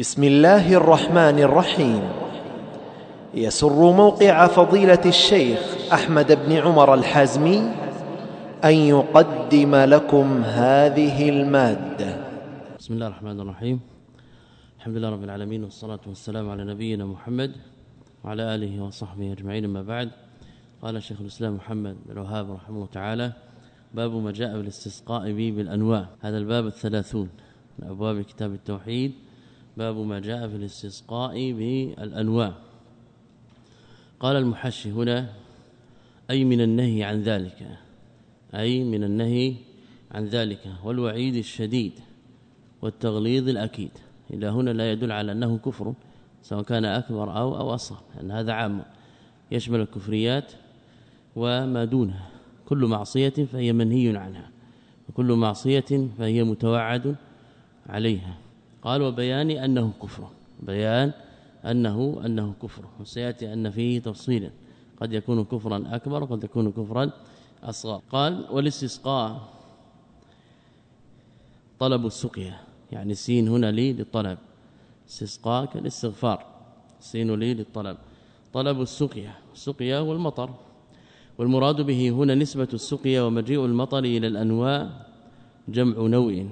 بسم الله الرحمن الرحيم. يسر موقع فضيلة الشيخ أحمد بن عمر الحازمي أن يقدم لكم هذه المادة. بسم الله الرحمن الرحيم. الحمد لله رب العالمين والصلاة والسلام على نبينا محمد وعلى آله وصحبه أجمعين. أما بعد قال الشيخ الإسلام محمد بن الوهاب رحمه الله تعالى باب ما جاء بالاستسقاء به بالأنواع. هذا الباب الثلاثون من أبواب كتاب التوحيد. باب ما جاء في الاستسقاء بالانواع قال المحشي هنا أي من النهي عن ذلك أي من النهي عن ذلك والوعيد الشديد والتغليظ الأكيد. إلى هنا لا يدل على أنه كفر سواء كان أكبر أو أو أصغر لأن هذا عام. يشمل الكفريات وما دونها كل معصية فهي منهي عنها وكل معصية فهي متوعد عليها. قال وبيان أنه كفر. بيان أنه أنه كفر. وسياتي أن فيه تفصيلا قد يكون كفرا أكبر وقد يكون كفرا أصغر. قال والاستسقاء طلب السقيا. يعني السين هنا لي للطلب. استسقاء كالاستغفار. السين لي للطلب. طلب السقيا. السقيا والمطر والمراد به هنا نسبة السقيا ومجيء المطر إلى الأنواع جمع نوع.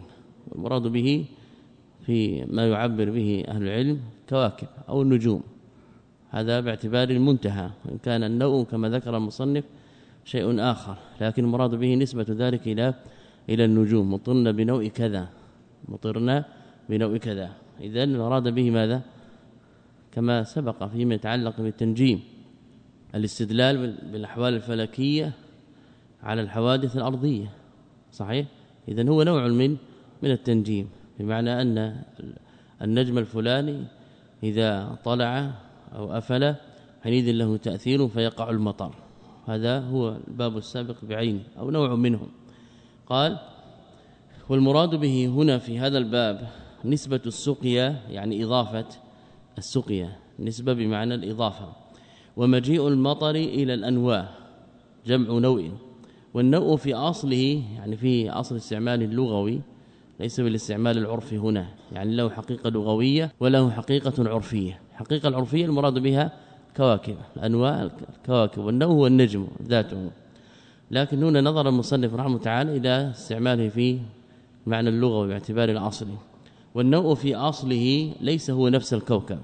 والمراد به في ما يعبر به أهل العلم كواكب أو النجوم. هذا باعتبار المنتهى وإن كان النوء كما ذكر المصنف شيء آخر لكن المراد به نسبة ذلك إلى إلى النجوم. مطرنا بنوء كذا مطرنا بنوء كذا. اذا المراد به ماذا؟ كما سبق فيما يتعلق بالتنجيم الاستدلال بالأحوال الفلكية على الحوادث الأرضية صحيح؟ اذا هو نوع من من التنجيم. بمعنى أن النجم الفلاني إذا طلع أو أفل حينئذ له تأثير فيقع المطر. هذا هو الباب السابق بعينه أو نوع منه قال والمراد به هنا في هذا الباب نسبة السقيا يعني إضافة السقيا نسبة بمعنى الإضافة. ومجيء المطر إلى الأنواع جمع نوع. والنوء في أصله يعني في أصل استعمال اللغوي ليس بالاستعمال العرفي هنا يعني له حقيقة لغوية وله حقيقة عرفية. الحقيقة العرفية المراد بها كواكب انواع الكواكب والنوم هو النجم ذاته. لكن هنا نظر المصنف رحمه تعالى إلى استعماله في معنى اللغوي باعتبار الأصل. والنوء في أصله ليس هو نفس الكوكب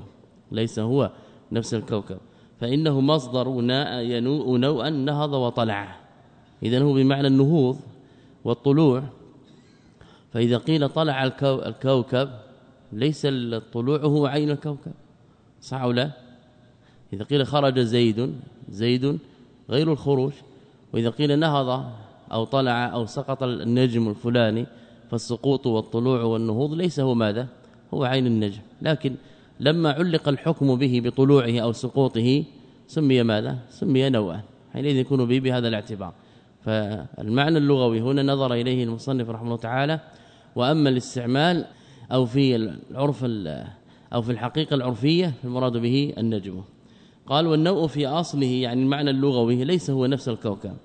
ليس هو نفس الكوكب. فإنه مصدر ناء ينوء نوءا نهض وطلع. اذا هو بمعنى النهوض والطلوع فإذا قيل طلع الكوكب ليس الطلوع هو عين الكوكب. صح أو لا؟ إذا قيل خرج زيد زيد غير الخروج. وإذا قيل نهض أو طلع أو سقط النجم الفلاني فالسقوط والطلوع والنهوض ليس هو ماذا؟ هو عين النجم. لكن لما علق الحكم به بطلوعه أو سقوطه سمي ماذا؟ سمي نوعا حينئذ يكون به بهذا الاعتبار. فالمعنى اللغوي هنا نظر إليه المصنف رحمه الله تعالى وأما الاستعمال أو في العرف أو في الحقيقة العرفية المراد به النجم. قال والنوء في أصله يعني المعنى اللغوي ليس هو نفس الكوكب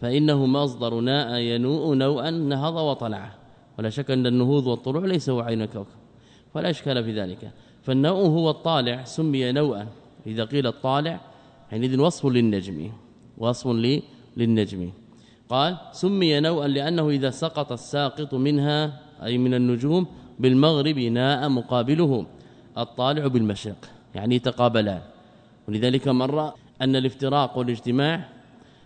فإنه مصدر ناء ينوء نوءا نهض وطلع. ولا شك أن النهوض والطلوع ليس هو عين الكوكب فلا إشكال في ذلك. فالنوء هو الطالع سمي نوءا. إذا قيل الطالع حينئذ وصف للنجم وصف للنجم. قال سمي نوءا لأنه إذا سقط الساقط منها أي من النجوم بالمغرب ناء مقابله الطالع بالمشرق يعني تقابلان ولذلك مر أن الافتراق والاجتماع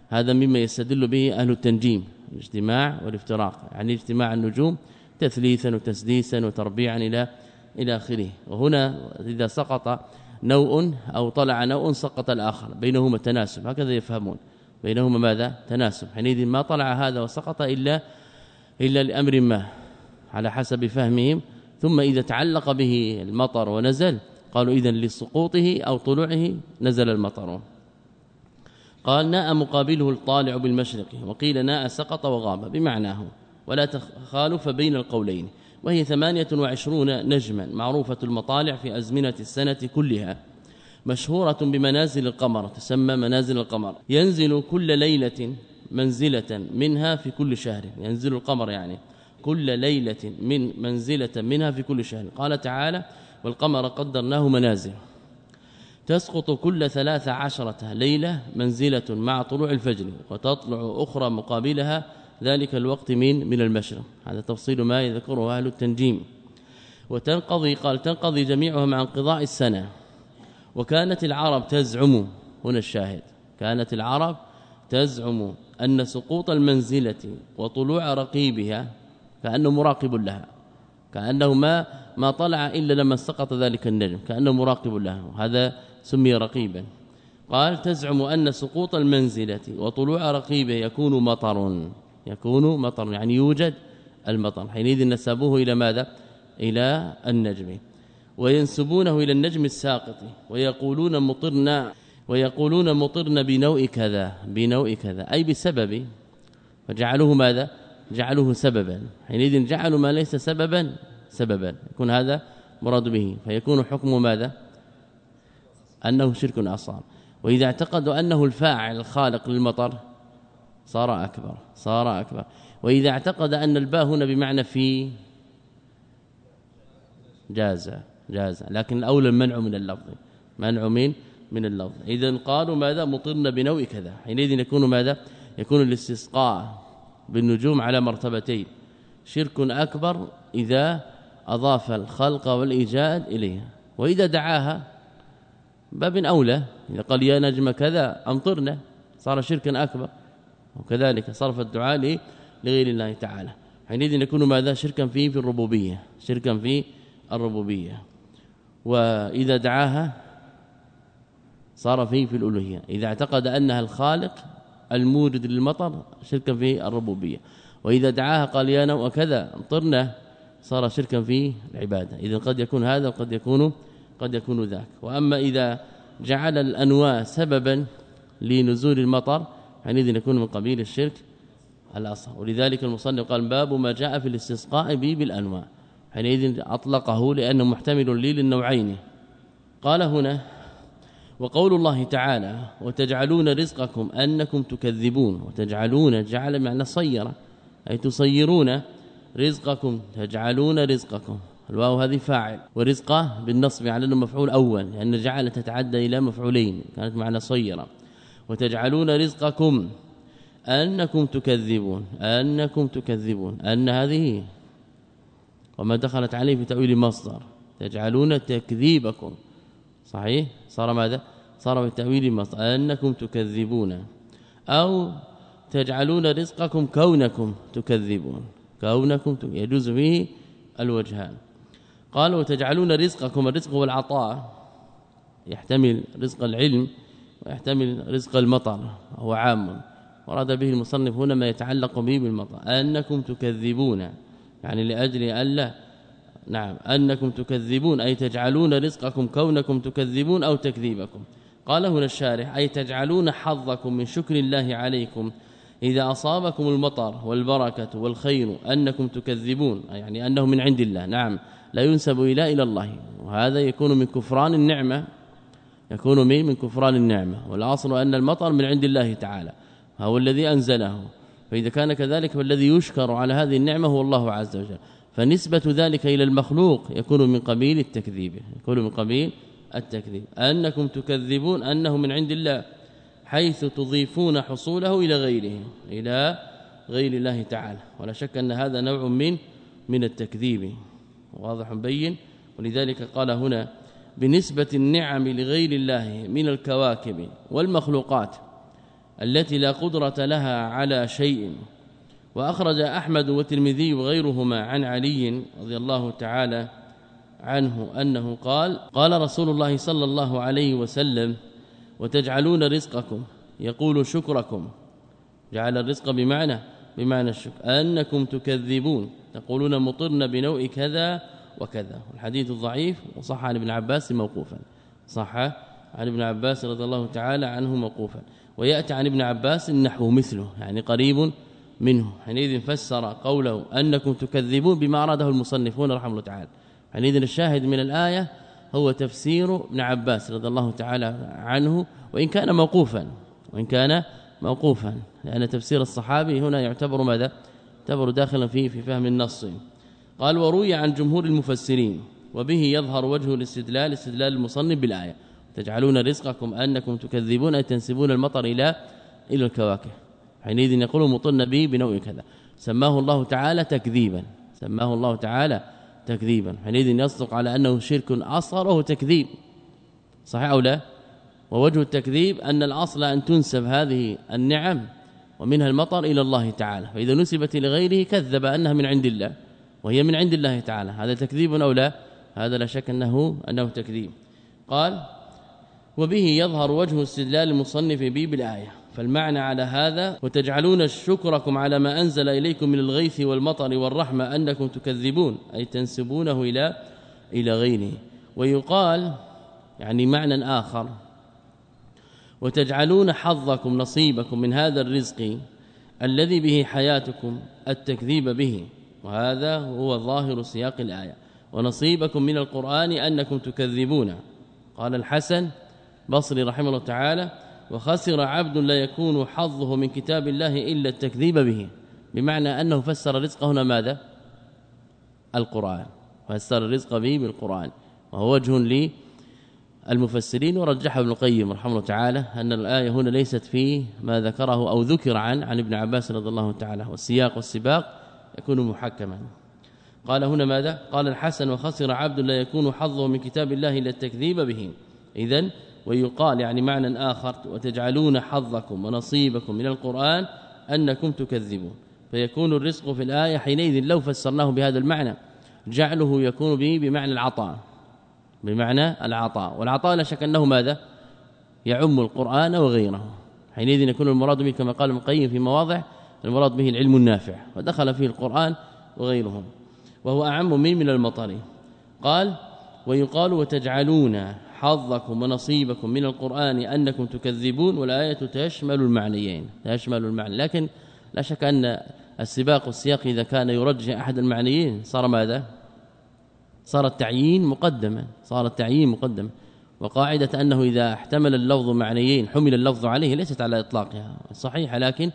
هذا مما يستدل به أهل التنجيم الاجتماع والافتراق يعني اجتماع النجوم تثليثا وتسديسا وتربيعا إلى إلى آخره. وهنا إذا سقط نوء أو طلع نوء سقط الآخر بينهما تناسب هكذا يفهمون. بينهما ماذا؟ تناسب. حينئذ ما طلع هذا وسقط إلا إلا لأمر ما. على حسب فهمهم ثم إذا تعلق به المطر ونزل قالوا اذا لسقوطه أو طلوعه نزل المطر. قال ناء مقابله الطالع بالمشرق وقيل ناء سقط وغاب بمعناه ولا تخالف بين القولين وهي 28 نجما معروفة المطالع في أزمنة السنة كلها مشهورة بمنازل القمر تسمى منازل القمر. ينزل كل ليلة منزلة منها في كل شهر ينزل القمر يعني. كل ليلة من منزلة منها في كل شهر. قال تعالى والقمر قدرناه منازل. تسقط كل ثلاث عشرة ليلة منزلة مع طلوع الفجر وتطلع أخرى مقابلها ذلك الوقت من من المشرق. هذا تفصيل ما يذكره أهل التنجيم. وتنقضي قال تنقضي جميعها مع انقضاء السنة. وكانت العرب تزعم هنا الشاهد. كانت العرب تزعم أن سقوط المنزلة وطلوع رقيبها كأنه مراقب لها. كأنه ما ما طلع إلا لما سقط ذلك النجم. كأنه مراقب له هذا سمي رقيبا. قال تزعم أن سقوط المنزلة وطلوع رقيبه يكون مطر. يكون مطر. يعني يوجد المطر. حينئذ نسبوه إلى ماذا؟ إلى النجم. وينسبونه إلى النجم الساقط. ويقولون مطرنا. ويقولون مطرنا بنوء كذا. بنوء كذا. أي بسبب؟ فجعلوه ماذا؟ جعلوه سببا. حينئذ جعلوا ما ليس سببا سببا. يكون هذا مراد به. فيكون حكم ماذا؟ أنه شرك أصغر. وإذا اعتقدوا أنه الفاعل الخالق للمطر صار أكبر صار أكبر. وإذا اعتقد أن الباء هنا بمعنى في جاز جاز لكن الأولى المنع من اللفظ منع من من اللفظ. اذا قالوا ماذا؟ مطرنا بنوع كذا. حينئذ يكون ماذا؟ يكون الاستسقاء. بالنجوم على مرتبتين. شرك أكبر إذا أضاف الخلق والإيجاد إليها. وإذا دعاها باب أولى. إذا قال يا نجم كذا أمطرنا. صار شركا أكبر. وكذلك صرف الدعاء لغير الله تعالى. حينئذ يكون ماذا؟ شركا فيه في الربوبية. شركا في الربوبية. وإذا دعاها صار فيه في الألوهية. إذا اعتقد أنها الخالق الموجد للمطر شركا في الربوبية. وإذا دعاها قال يا نوء كذا امطرنا صار شركا في العبادة. اذا قد يكون هذا وقد يكون قد يكون ذاك. وأما إذا جعل الأنواع سببا لنزول المطر حينئذ يكون من قبيل الشرك الأصغر. ولذلك المصنف قال باب ما جاء في الاستسقاء به بالأنواع. حينئذ أطلقه لأنه محتمل لي للنوعين. قال هنا وقول الله تعالى وتجعلون رزقكم أنكم تكذبون وتجعلون جعل معنى صير أي تصيرون رزقكم تجعلون رزقكم. الواو هذه فاعل ورزقه بالنصب على أنه مفعول أول لأن جعل تتعدى إلى مفعولين كانت معنى صيرة. وتجعلون رزقكم أنكم تكذبون أنكم تكذبون. أن هذه وما دخلت عليه في تأويل مصدر. تجعلون تكذيبكم. صحيح؟ صار ماذا؟ صار في تأويل مصدر أنكم تكذبون. أو تجعلون رزقكم كونكم تكذبون. كونكم يجوز به الوجهان قالوا وتجعلون رزقكم الرزق والعطاء. يحتمل رزق العلم ويحتمل رزق المطر هو عام. وراد به المصنف هنا ما يتعلق به بالمطر. أنكم تكذبون. يعني لأجل الا نعم. أنكم تكذبون أي تجعلون رزقكم كونكم تكذبون أو تكذيبكم. قال هنا الشارح أي تجعلون حظكم من شكر الله عليكم إذا أصابكم المطر والبركة والخير أنكم تكذبون. يعني أنه من عند الله. نعم. لا ينسب إلى إلى الله. وهذا يكون من كفران النعمة. يكون من من كفران النعمة. والأصل أن المطر من عند الله تعالى. هو الذي أنزله. فإذا كان كذلك فالذي يشكر على هذه النعمة هو الله عز وجل. فنسبة ذلك إلى المخلوق يكون من قبيل التكذيب. يكون من قبيل التكذيب. أنكم تكذبون أنه من عند الله حيث تضيفون حصوله إلى غيره إلى غير الله تعالى. ولا شك أن هذا نوع من من التكذيب. واضح بين. ولذلك قال هنا بنسبة النعم لغير الله من الكواكب والمخلوقات التي لا قدرة لها على شيء. وأخرج أحمد والترمذي وغيرهما عن علي رضي الله تعالى عنه أنه قال قال رسول الله صلى الله عليه وسلم وتجعلون رزقكم. يقول شكركم. جعل الرزق بمعنى بمعنى الشكر أنكم تكذبون. تقولون مطرنا بنوع كذا وكذا. الحديث الضعيف وصح عن ابن عباس موقوفا. صح عن ابن عباس رضي الله تعالى عنه موقوفا. ويأتي عن ابن عباس النحو مثله يعني قريب منه. حينئذ فسر قوله أنكم تكذبون بما أراده المصنفون رحمه الله تعالى. حينئذ الشاهد من الآية هو تفسير ابن عباس رضي الله تعالى عنه وإن كان موقوفا وإن كان موقوفا لأن تفسير الصحابي هنا يعتبر ماذا؟ يعتبر داخلا فيه في فهم النص. قال وروي عن جمهور المفسرين وبه يظهر وجه الاستدلال استدلال المصنف بالآية تجعلون رزقكم أنكم تكذبون أي تنسبون المطر إلى إلى الكواكب. حينئذ يقول مطن به بنوع كذا سماه الله تعالى تكذيبا. سماه الله تعالى تكذيبا. حينئذ يصدق على أنه شرك أصغر وهو تكذيب. صحيح أو لا؟ ووجه التكذيب أن الأصل أن تنسب هذه النعم ومنها المطر إلى الله تعالى. فإذا نسبت لغيره كذب أنها من عند الله وهي من عند الله تعالى. هذا تكذيب أو لا؟ هذا لا شك أنه, أنه تكذيب. قال وبه يظهر وجه استدلال المصنف به بالآية. فالمعنى على هذا وتجعلون شكركم على ما أنزل إليكم من الغيث والمطر والرحمة أنكم تكذبون أي تنسبونه إلى إلى غيره. ويقال يعني معنى آخر وتجعلون حظكم نصيبكم من هذا الرزق الذي به حياتكم التكذيب به. وهذا هو ظاهر سياق الآية. ونصيبكم من القرآن أنكم تكذبون. قال الحسن بصري رحمه الله تعالى وخسر عبد لا يكون حظه من كتاب الله إلا التكذيب به. بمعنى أنه فسر رزقه هنا ماذا؟ القرآن. فسر الرزق به بالقرآن. وهو وجه لي المفسرين ورجحه ابن القيم رحمه الله تعالى أن الآية هنا ليست في ما ذكره أو ذكر عن عن ابن عباس رضي الله تعالى والسياق والسباق يكون محكما. قال هنا ماذا؟ قال الحسن وخسر عبد لا يكون حظه من كتاب الله إلا التكذيب به. اذا ويقال يعني معنى آخر وتجعلون حظكم ونصيبكم من القرآن أنكم تكذبون. فيكون الرزق في الآية حينئذ لو فسرناه بهذا المعنى جعله يكون به بمعنى العطاء بمعنى العطاء. والعطاء لا شك أنه ماذا؟ يعم القرآن وغيره. حينئذ يكون المراد به كما قال ابن القيم في مواضع المراد به العلم النافع ودخل فيه القرآن وغيره وهو أعم من من المطر. قال ويقال وتجعلون حظكم ونصيبكم من القرآن أنكم تكذبون والآية تشمل المعنيين تشمل المعنى. لكن لا شك أن السباق والسياق إذا كان يرجح أحد المعنيين صار ماذا؟ صار التعيين مقدما صار التعيين مقدما. وقاعدة أنه إذا احتمل اللفظ معنيين حمل اللفظ عليه ليست على إطلاقها صحيحة. لكن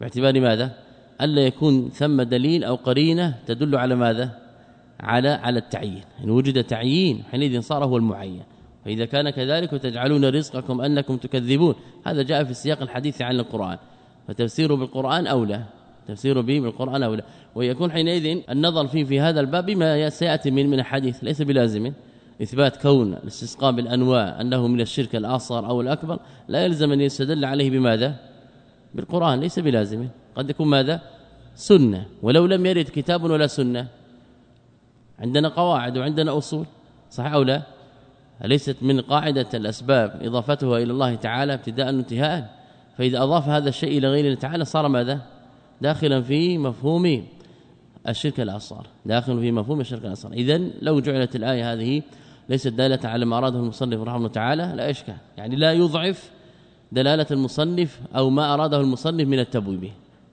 باعتبار ماذا؟ الا يكون ثم دليل أو قرينة تدل على ماذا؟ على على التعيين. إن وجد تعيين حينئذ صار هو المعين. فإذا كان كذلك وتجعلون رزقكم أنكم تكذبون. هذا جاء في سياق الحديث عن القرآن. فتفسيره بالقرآن أولى. تفسير به بالقرآن أو لا ويكون حينئذ النظر فيه في هذا الباب بما سيأتي من من الحديث ليس بلازم. إثبات كون الاستسقاء بالأنواع أنه من الشرك الأصغر أو الأكبر لا يلزم أن يستدل عليه بماذا؟ بالقرآن. ليس بلازم. قد يكون ماذا؟ سنة. ولو لم يرد كتاب ولا سنة. عندنا قواعد وعندنا أصول. صح أو لا؟ ليست من قاعدة الأسباب إضافتها إلى الله تعالى ابتداء وانتهاء فإذا أضاف هذا الشيء إلى غير الله تعالى صار ماذا؟ داخلا في مفهوم الشرك الأصغر. داخل في مفهوم الشرك الأصغر. اذا لو جعلت الآية هذه ليست دالة على ما أراده المصنف رحمه الله تعالى لا إشكال. يعني لا يضعف دلالة المصنف أو ما أراده المصنف من التبويب.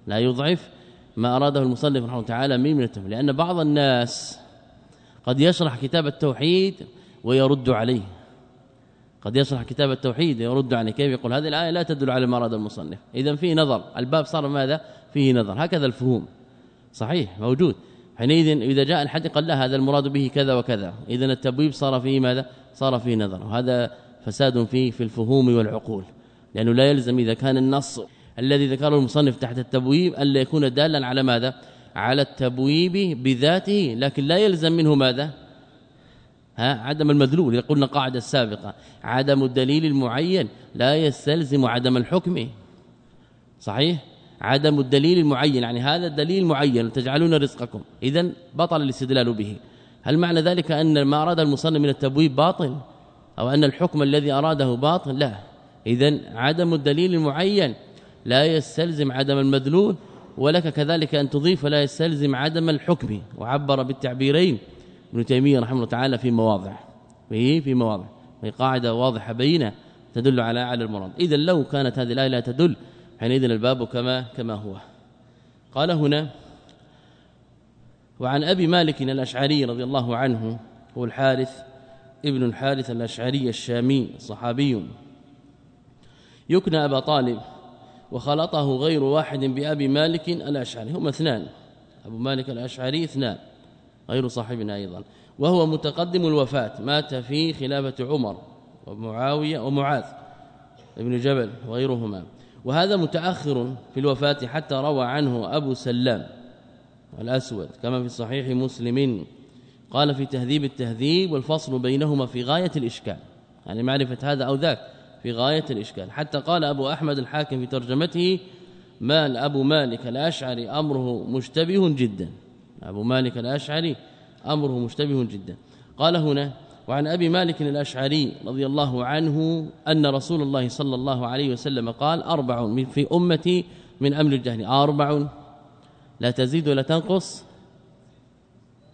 لا يضعف ما أراده المصنف رحمه الله تعالى من من التبويب. لأن بعض الناس قد يشرح كتاب التوحيد ويرد عليه. قد يشرح كتاب التوحيد يرد عليه. كيف يقول؟ هذه الآية لا تدل على ما أراد المصنف. اذا في نظر. الباب صار ماذا؟ فيه نظر. هكذا الفهوم. صحيح؟ موجود. حينئذ إذا جاء الحد قال لا هذا المراد به كذا وكذا. اذا التبويب صار فيه ماذا؟ صار فيه نظر. وهذا فساد فيه في الفهوم والعقول. لأنه لا يلزم إذا كان النص الذي ذكره المصنف تحت التبويب الا يكون دالا على ماذا؟ على التبويب بذاته. لكن لا يلزم منه ماذا؟ ها عدم المدلول اذا قلنا قاعدة سابقه عدم الدليل المعين لا يستلزم عدم الحكم. صحيح؟ عدم الدليل المعين يعني هذا الدليل معين تجعلون رزقكم. اذا بطل الاستدلال به. هل معنى ذلك أن ما أراد المصنف من التبويب باطل؟ أو أن الحكم الذي أراده باطل؟ لا. اذا عدم الدليل المعين لا يستلزم عدم المدلول ولك كذلك أن تضيف لا يستلزم عدم الحكم. وعبر بالتعبيرين ابن تيمية رحمه الله تعالى في مواضع. في في مواضع. في قاعدة واضحة بينة تدل على على المراد. اذا لو كانت هذه الآية لا تدل حينئذ الباب كما كما هو. قال هنا وعن أبي مالك الأشعري رضي الله عنه هو الحارث ابن الحارث الأشعري الشامي صحابي يكنى أبا طالب وخلطه غير واحد بأبي مالك الأشعري. هم اثنان. أبو مالك الأشعري اثنان. غير صاحبنا أيضا. وهو متقدم الوفاة. مات في خلافة عمر ومعاوية ومعاذ ابن جبل وغيرهما. وهذا متأخر في الوفاة حتى روى عنه أبو سلام الأسود كما في صحيح مسلم. قال في تهذيب التهذيب والفصل بينهما في غاية الإشكال. يعني معرفة هذا أو ذاك في غاية الإشكال. حتى قال أبو أحمد الحاكم في ترجمته مال أبو مالك الأشعري أمره مشتبه جدا. أبو مالك الأشعري أمره مشتبه جدا. قال هنا وعن أبي مالك الأشعري رضي الله عنه أن رسول الله صلى الله عليه وسلم قال أربع في أمتي من أمر الجهل. أربع. لا تزيد ولا تنقص.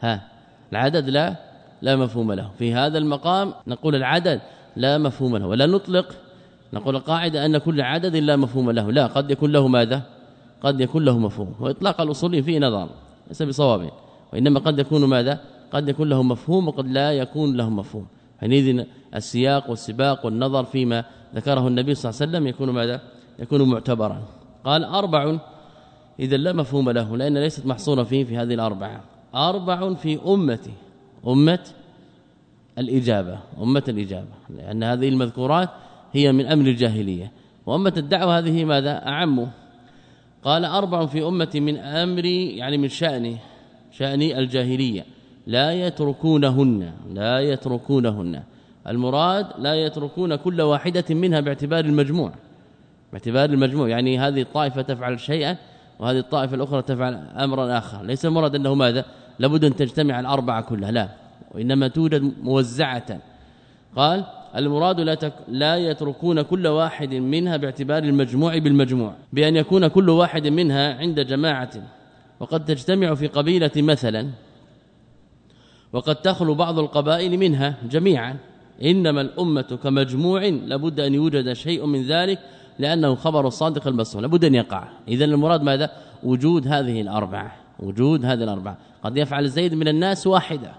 ها العدد لا لا مفهوم له. في هذا المقام نقول العدد لا مفهوم له ولا نطلق. نقول القاعدة أن كل عدد لا مفهوم له. لا قد يكون له ماذا؟ قد يكون له مفهوم. وإطلاق الاصولي فيه نظر ليس بصواب. وإنما قد يكون ماذا؟ قد يكون له مفهوم وقد لا يكون له مفهوم. حينئذ السياق والسباق والنظر فيما ذكره النبي صلى الله عليه وسلم يكون ماذا؟ يكون معتبرا. قال أربع إذا لا مفهوم له لأن ليست محصورة فيه في هذه الأربعة. أربع في امتي أمة الإجابة أمة الإجابة. لأن هذه المذكورات هي من أمر الجاهلية. وأمة الدعوة هذه ماذا؟ أعم. قال أربع في امتي من امري يعني من شاني شأن الجاهلية. لا يتركونهن لا يتركونهن. المراد لا يتركون كل واحدة منها باعتبار المجموع. باعتبار المجموع يعني هذه الطائفة تفعل شيئا وهذه الطائفة الأخرى تفعل أمرا آخر. ليس المراد أنه ماذا؟ لابد أن تجتمع الأربعة كلها لا. وإنما توجد موزعة. قال المراد لا, تك لا يتركون كل واحد منها باعتبار المجموع بالمجموع بأن يكون كل واحد منها عند جماعة. وقد تجتمع في قبيلة مثلا وقد تخلو بعض القبائل منها جميعا. إنما الأمة كمجموع لابد أن يوجد شيء من ذلك لأنه خبر الصادق المصدوق لابد أن يقع. اذا المراد ماذا؟ وجود هذه الأربعة. وجود هذه الأربعة. قد يفعل زيد من الناس واحدة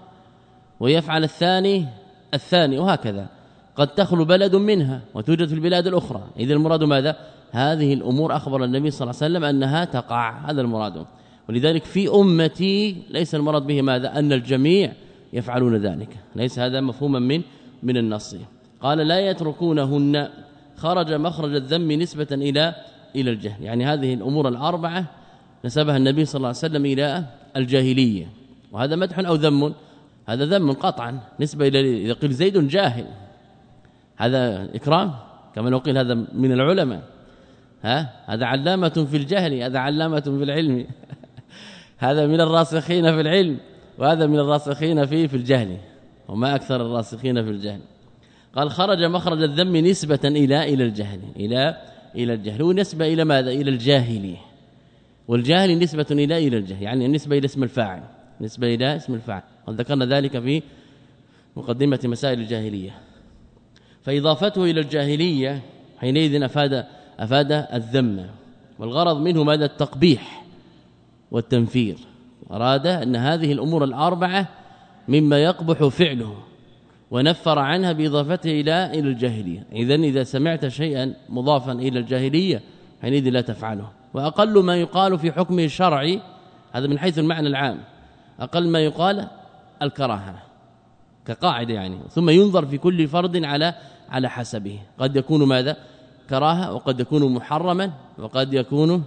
ويفعل الثاني الثاني وهكذا. قد تخلو بلد منها وتوجد في البلاد الأخرى. اذا المراد ماذا؟ هذه الأمور أخبر النبي صلى الله عليه وسلم أنها تقع. هذا المراد. ولذلك في أمتي ليس المراد به ماذا؟ أن الجميع يفعلون ذلك. ليس هذا مفهوما من من النص. قال لا يتركونهن. خرج مخرج الذم نسبة إلى إلى الجهل. يعني هذه الأمور الأربعة نسبها النبي صلى الله عليه وسلم إلى الجاهلية. وهذا مدح أو ذم؟ هذا ذم قطعا. نسبة إلى إذا قيل زيد جاهل. هذا إكرام؟ كما لو قيل هذا من العلماء. ها؟ هذا علامة في الجهل هذا علامة في العلم. هذا من الراسخين في العلم وهذا من الراسخين فيه في الجهل. وما أكثر الراسخين في الجهل. قال خرج مخرج الذم نسبة إلى إلى الجهل. إلى إلى الجهل. ونسبة إلى ماذا؟ إلى الجاهل. والجاهل نسبة إلى إلى الجهل. يعني النسبة إلى اسم الفاعل. نسبة إلى اسم الفاعل. قد ذكرنا ذلك في مقدمة مسائل الجاهلية. فإضافته إلى الجاهلية حينئذ أفاد أفاد الذم والغرض منه ماذا؟ التقبيح والتنفير. أراد أن هذه الأمور الأربعة مما يقبح فعله ونفر عنها بإضافته إلى إلى الجاهلية. اذا إذا سمعت شيئا مضافا إلى الجاهلية حينئذ لا تفعله. وأقل ما يقال في حكمه الشرعي هذا من حيث المعنى العام أقل ما يقال الكراهة. كقاعدة يعني. ثم ينظر في كل فرد على على حسبه. قد يكون ماذا؟ كراهه وقد يكون محرما وقد يكون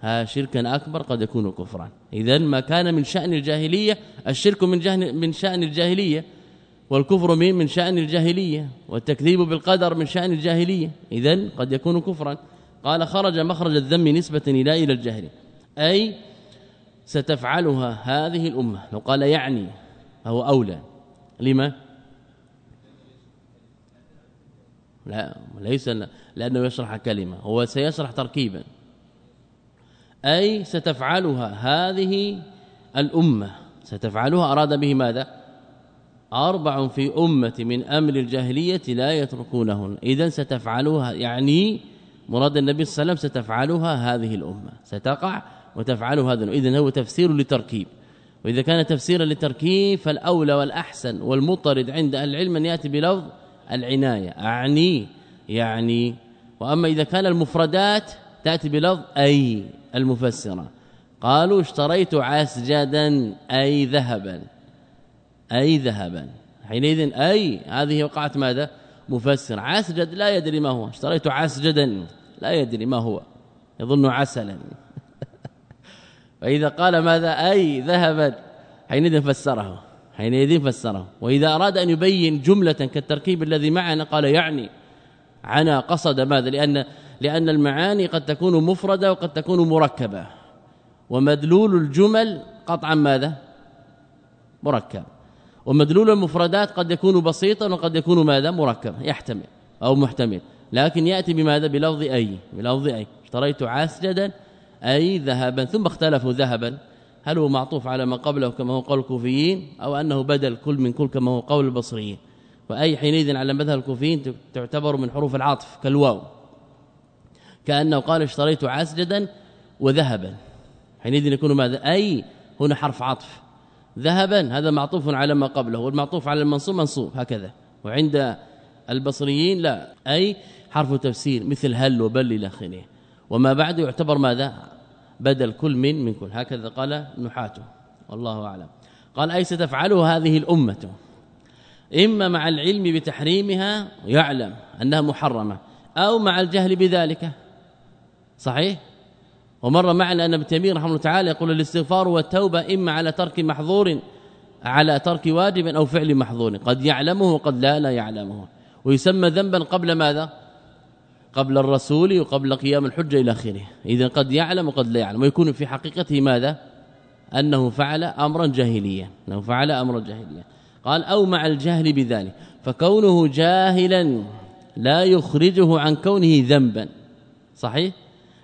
ها شركا أكبر قد يكون كفرا. اذا ما كان من شأن الجاهلية الشرك من جهن من شأن الجاهلية والكفر من من شأن الجاهلية والتكذيب بالقدر من شأن الجاهلية. اذا قد يكون كفرا. قال خرج مخرج الذم نسبة إلى إلى الجهل. أي ستفعلها هذه الأمة. لو قال يعني فهو أولى. لما؟ لا ليس لأنه يشرح كلمة هو سيشرح تركيبا. أي ستفعلها هذه الأمة. ستفعلها أراد به ماذا؟ أربع في أمة من أمر الجاهلية لا يتركونهن. إذا ستفعلها يعني مراد النبي صلى الله عليه وسلم ستفعلها هذه الأمة. ستقع وتفعل هذا إذن هو تفسير لتركيب. وإذا كان تفسيرا لتركيب فالأولى والأحسن والمطرد عند العلم أن يأتي بلفظ العناية أعني يعني. وأما إذا كان المفردات تأتي بلفظ أي المفسرة. قالوا اشتريت عسجدا أي ذهبا أي ذهبا. حينئذ أي هذه وقعت ماذا؟ مفسر. عسجد لا يدري ما هو. اشتريت عسجدا لا يدري ما هو. يظن عسلا. فإذا قال ماذا؟ أي ذهبا حينئذ فسره. حينئذ فسره. وإذا أراد أن يبين جملة كالتركيب الذي معنا قال يعني عنا قصد ماذا؟ لأن لأن المعاني قد تكون مفردة وقد تكون مركبة. ومدلول الجمل قطعا ماذا؟ مركب. ومدلول المفردات قد يكون بسيطا وقد يكون ماذا؟ مركب يحتمل أو محتمل. لكن يأتي بماذا؟ بلفظ أي. بلفظ أي. اشتريت عسجدا أي ذهبا ثم اختلفوا ذهبا. هل هو معطوف على ما قبله كما هو قول الكوفيين أو أنه بدل كل من كل كما هو قول البصريين؟ وأي حينئذ على مذهب الكوفيين تعتبر من حروف العطف كالواو. كأنه قال اشتريت عسجدا وذهبا. حينئذ يكون ماذا؟ أي هنا حرف عطف. ذهبا هذا معطوف على ما قبله والمعطوف على المنصوب منصوب هكذا. وعند البصريين لا. أي حرف تفسير مثل هل وبل إلى آخره. وما بعد يعتبر ماذا؟ بدل كل من من كل. هكذا قال نحاته. والله أعلم. قال أي ستفعله هذه الأمة؟ إما مع العلم بتحريمها يعلم أنها محرمة أو مع الجهل بذلك. صحيح؟ ومر معنا أن ابن تيمية رحمه الله تعالى يقول الاستغفار والتوبة إما على ترك محظور على ترك واجب أو فعل محظور. قد يعلمه وقد لا لا يعلمه. ويسمى ذنبا قبل ماذا؟ قبل الرسول وقبل قيام الحجة إلى آخره. اذا قد يعلم وقد لا يعلم. ويكون في حقيقته ماذا؟ أنه فعل أمرا جاهليا. أنه فعل أمرا جاهليا. قال أو مع الجهل بذلك. فكونه جاهلا لا يخرجه عن كونه ذنبا. صحيح؟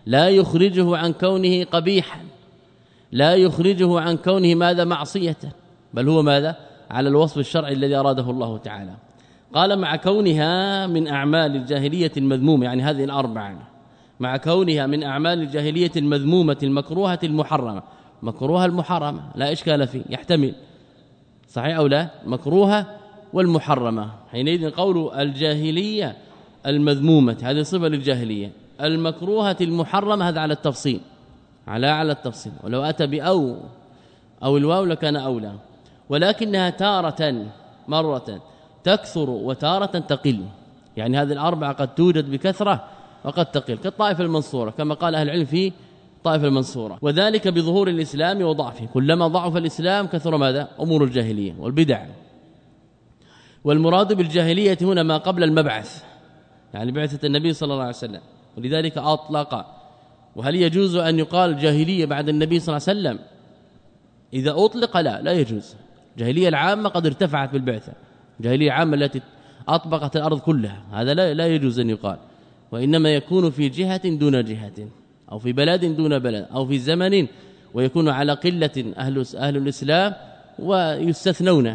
لا يخرجه عن كونه قبيحا. لا يخرجه عن كونه ماذا؟ معصية. بل هو ماذا؟ على الوصف الشرعي الذي أراده الله تعالى. قال مع كونها من أعمال الجاهلية المذمومة يعني هذه الأربعة مع كونها من أعمال الجاهلية المذمومة المكروهة المحرمة. مكروهة المحرمة لا إشكال فيه يحتمل. صحيح أو لا؟ مكروهة والمحرمة. حينئذ قول الجاهلية المذمومة هذه صفة للجاهلية. المكروهة المحرمة هذا على التفصيل. على على التفصيل. ولو أتى بأو أو الواو لكان أولى. ولكنها تارة مرة. تكثر وتارة تقل. يعني هذه الأربعة قد توجد بكثرة وقد تقل كالطائفة المنصورة كما قال أهل العلم في طائفة المنصورة. وذلك بظهور الإسلام وضعفه. كلما ضعف الإسلام كثر ماذا؟ أمور الجاهلية والبدع. والمراد بالجاهلية هنا ما قبل المبعث يعني بعثة النبي صلى الله عليه وسلم. ولذلك أطلق. وهل يجوز أن يقال جاهلية بعد النبي صلى الله عليه وسلم؟ إذا أطلق لا لا يجوز. الجاهلية العامة قد ارتفعت بالبعثة. الجاهليه العامه التي أطبقت الأرض كلها. هذا لا لا يجوز أن يقال. وإنما يكون في جهة دون جهة أو في بلد دون بلد أو في زمن ويكون على قلة أهل أهل الإسلام ويستثنون.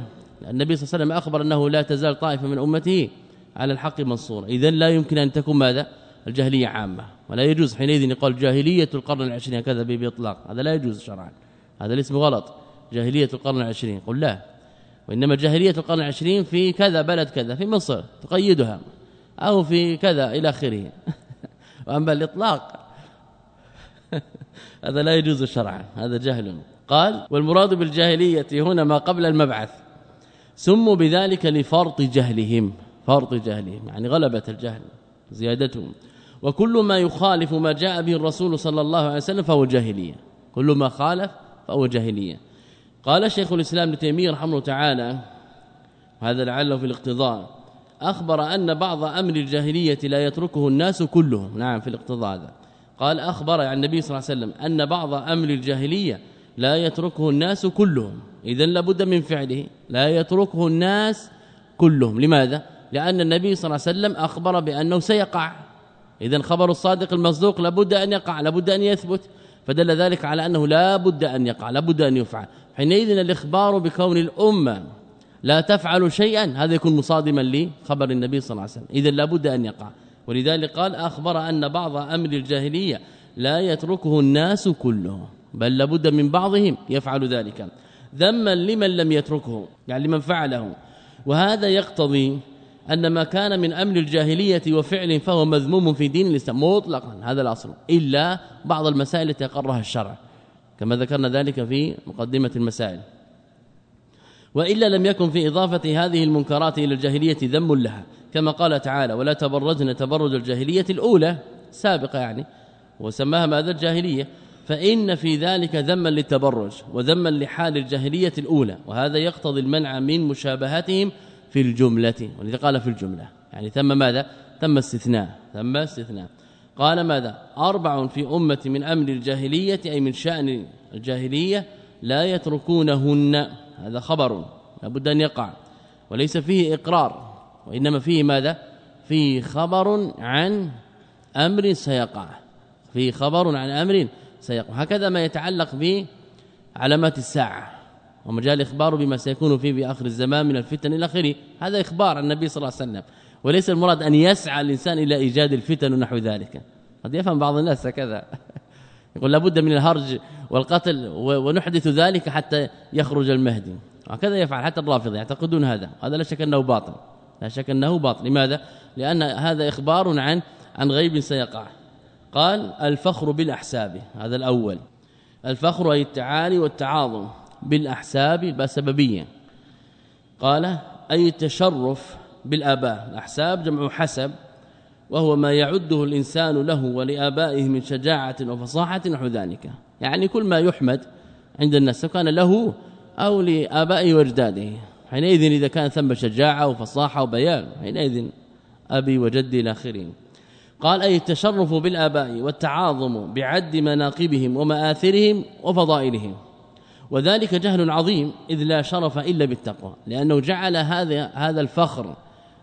النبي صلى الله عليه وسلم أخبر أنه لا تزال طائفة من أمته على الحق منصورا اذا لا يمكن أن تكون ماذا؟ الجاهلية عامة. ولا يجوز حينئذ يقال جاهلية القرن العشرين كذا بإطلاق. هذا لا يجوز شرعا. هذا الاسم غلط. جاهلية القرن العشرين. قل لا. وإنما جاهلية القرن العشرين في كذا بلد كذا في مصر تقيدها أو في كذا إلى آخره. وأما الإطلاق هذا لا يجوز شرعا هذا جهل. قال والمراد بالجاهلية هنا ما قبل المبعث. سموا بذلك لفرط جهلهم فرط جهلهم يعني غلبة الجهل زيادتهم. وكل ما يخالف ما جاء به الرسول صلى الله عليه وسلم فهو جاهلية. كل ما خالف فهو جاهلية. قال شيخ الإسلام ابن تيمية رحمه الله تعالى هذا لعله في الاقتضاء أخبر أن بعض أمر الجاهلية لا يتركه الناس كلهم. نعم في الاقتضاء هذا. قال أخبر عن النبي صلى الله عليه وسلم أن بعض أمر الجاهلية لا يتركه الناس كلهم. اذا لابد من فعله لا يتركه الناس كلهم. لماذا؟ لأن النبي صلى الله عليه وسلم أخبر بأنه سيقع. اذا خبر الصادق المصدوق لابد أن يقع لابد أن يثبت. فدل ذلك على أنه لا بد أن يقع لابد أن يفعل. حينئذ الإخبار بكون الأمة لا تفعل شيئا هذا يكون مصادما لخبر النبي صلى الله عليه وسلم. اذا لابد أن يقع. ولذلك قال أخبر أن بعض أمر الجاهلية لا يتركه الناس كلهم بل لابد من بعضهم يفعل ذلك. ذما لمن لم يتركه يعني لمن فعله. وهذا يقتضي أن ما كان من أمر الجاهلية وفعل فهو مذموم في دين الإسلام مطلقا هذا الأصل إلا بعض المسائل التي أقرها الشرع كما ذكرنا ذلك في مقدمة المسائل. وإلا لم يكن في إضافة هذه المنكرات إلى الجاهلية ذم لها كما قال تعالى ولا تبرجن تبرج الجاهلية الأولى سابقة يعني وسماها ماذا؟ الجاهلية. فإن في ذلك ذما للتبرج وذما لحال الجاهلية الأولى وهذا يقتضي المنع من مشابهتهم في الجملة ولذا قال في الجملة. يعني ثم ماذا؟ ثم استثناء ثم استثناء. قال ماذا؟ أربع في أمة من أمر الجاهلية أي من شأن الجاهلية لا يتركونهن. هذا خبر لابد أن يقع وليس فيه إقرار وإنما فيه ماذا؟ فيه خبر عن أمر سيقع. فيه خبر عن أمر سيقع. هكذا ما يتعلق بعلامات الساعة. ومجال اخباره بما سيكون فيه في اخر الزمان من الفتن إلى آخره. هذا إخبار النبي صلى الله عليه وسلم. وليس المراد أن يسعى الإنسان إلى إيجاد الفتن ونحو ذلك. قد يفهم بعض الناس كذا. يقول لابد من الهرج والقتل ونحدث ذلك حتى يخرج المهدي. وكذا يفعل حتى الرافضة يعتقدون هذا. هذا لا شك أنه باطل. لا شك أنه باطل. لماذا؟ لأن هذا إخبار عن عن غيب سيقع. قال الفخر بالأحساب. هذا الأول. الفخر أي التعالي والتعاظم. بالأحساب بسببيه قال أي التشرف بالآباء. الأحساب جمع حسب وهو ما يعده الإنسان له ولآبائه من شجاعة وفصاحة نحو ذلك. يعني كل ما يحمد عند الناس سواء كان له أو لآبائه وأجداده. حينئذ إذا كان ثم شجاعة وفصاحة وبيان حينئذ أبي وجدي الآخرين. قال أي التشرف بالآباء والتعاظم بعد مناقبهم ومآثرهم وفضائلهم. وذلك جهل عظيم إذ لا شرف إلا بالتقوى لأنه جعل هذا هذا الفخر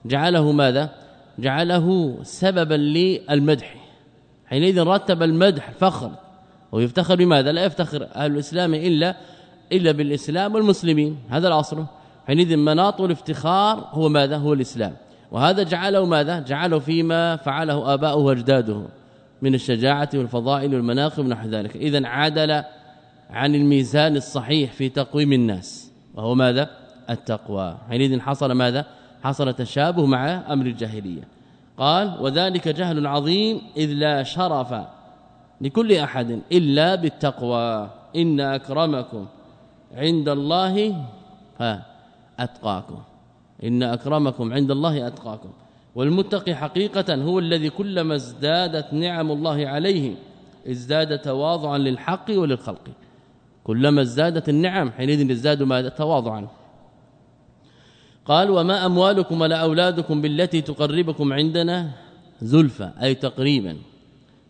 جعله ماذا؟ جعله سببا للمدح. حينئذ رتب المدح فخر ويفتخر بماذا؟ لا يفتخر أهل الإسلام إلا إلا بالإسلام والمسلمين هذا الاصل حينئذ مناط الافتخار هو ماذا؟ هو الإسلام. وهذا جعله ماذا؟ جعله فيما فعله آباؤه وأجداده من الشجاعة والفضائل والمناقب ونحو ذلك. اذا عدل عن الميزان الصحيح في تقويم الناس وهو ماذا؟ التقوى. حينئذ حصل ماذا؟ حصل تشابه مع أمر الجاهلية. قال وذلك جهل عظيم إذ لا شرف لكل أحد إلا بالتقوى. إن أكرمكم عند الله ها أتقاكم. إن أكرمكم عند الله أتقاكم. والمتقي حقيقة هو الذي كلما ازدادت نعم الله عليه ازداد تواضعا للحق وللخلق. كلما ازدادت النعم حينئذ ازداد ماذا تواضعا قال وما أموالكم ولا أولادكم بالتي تقربكم عندنا زلفى أي تقريبا.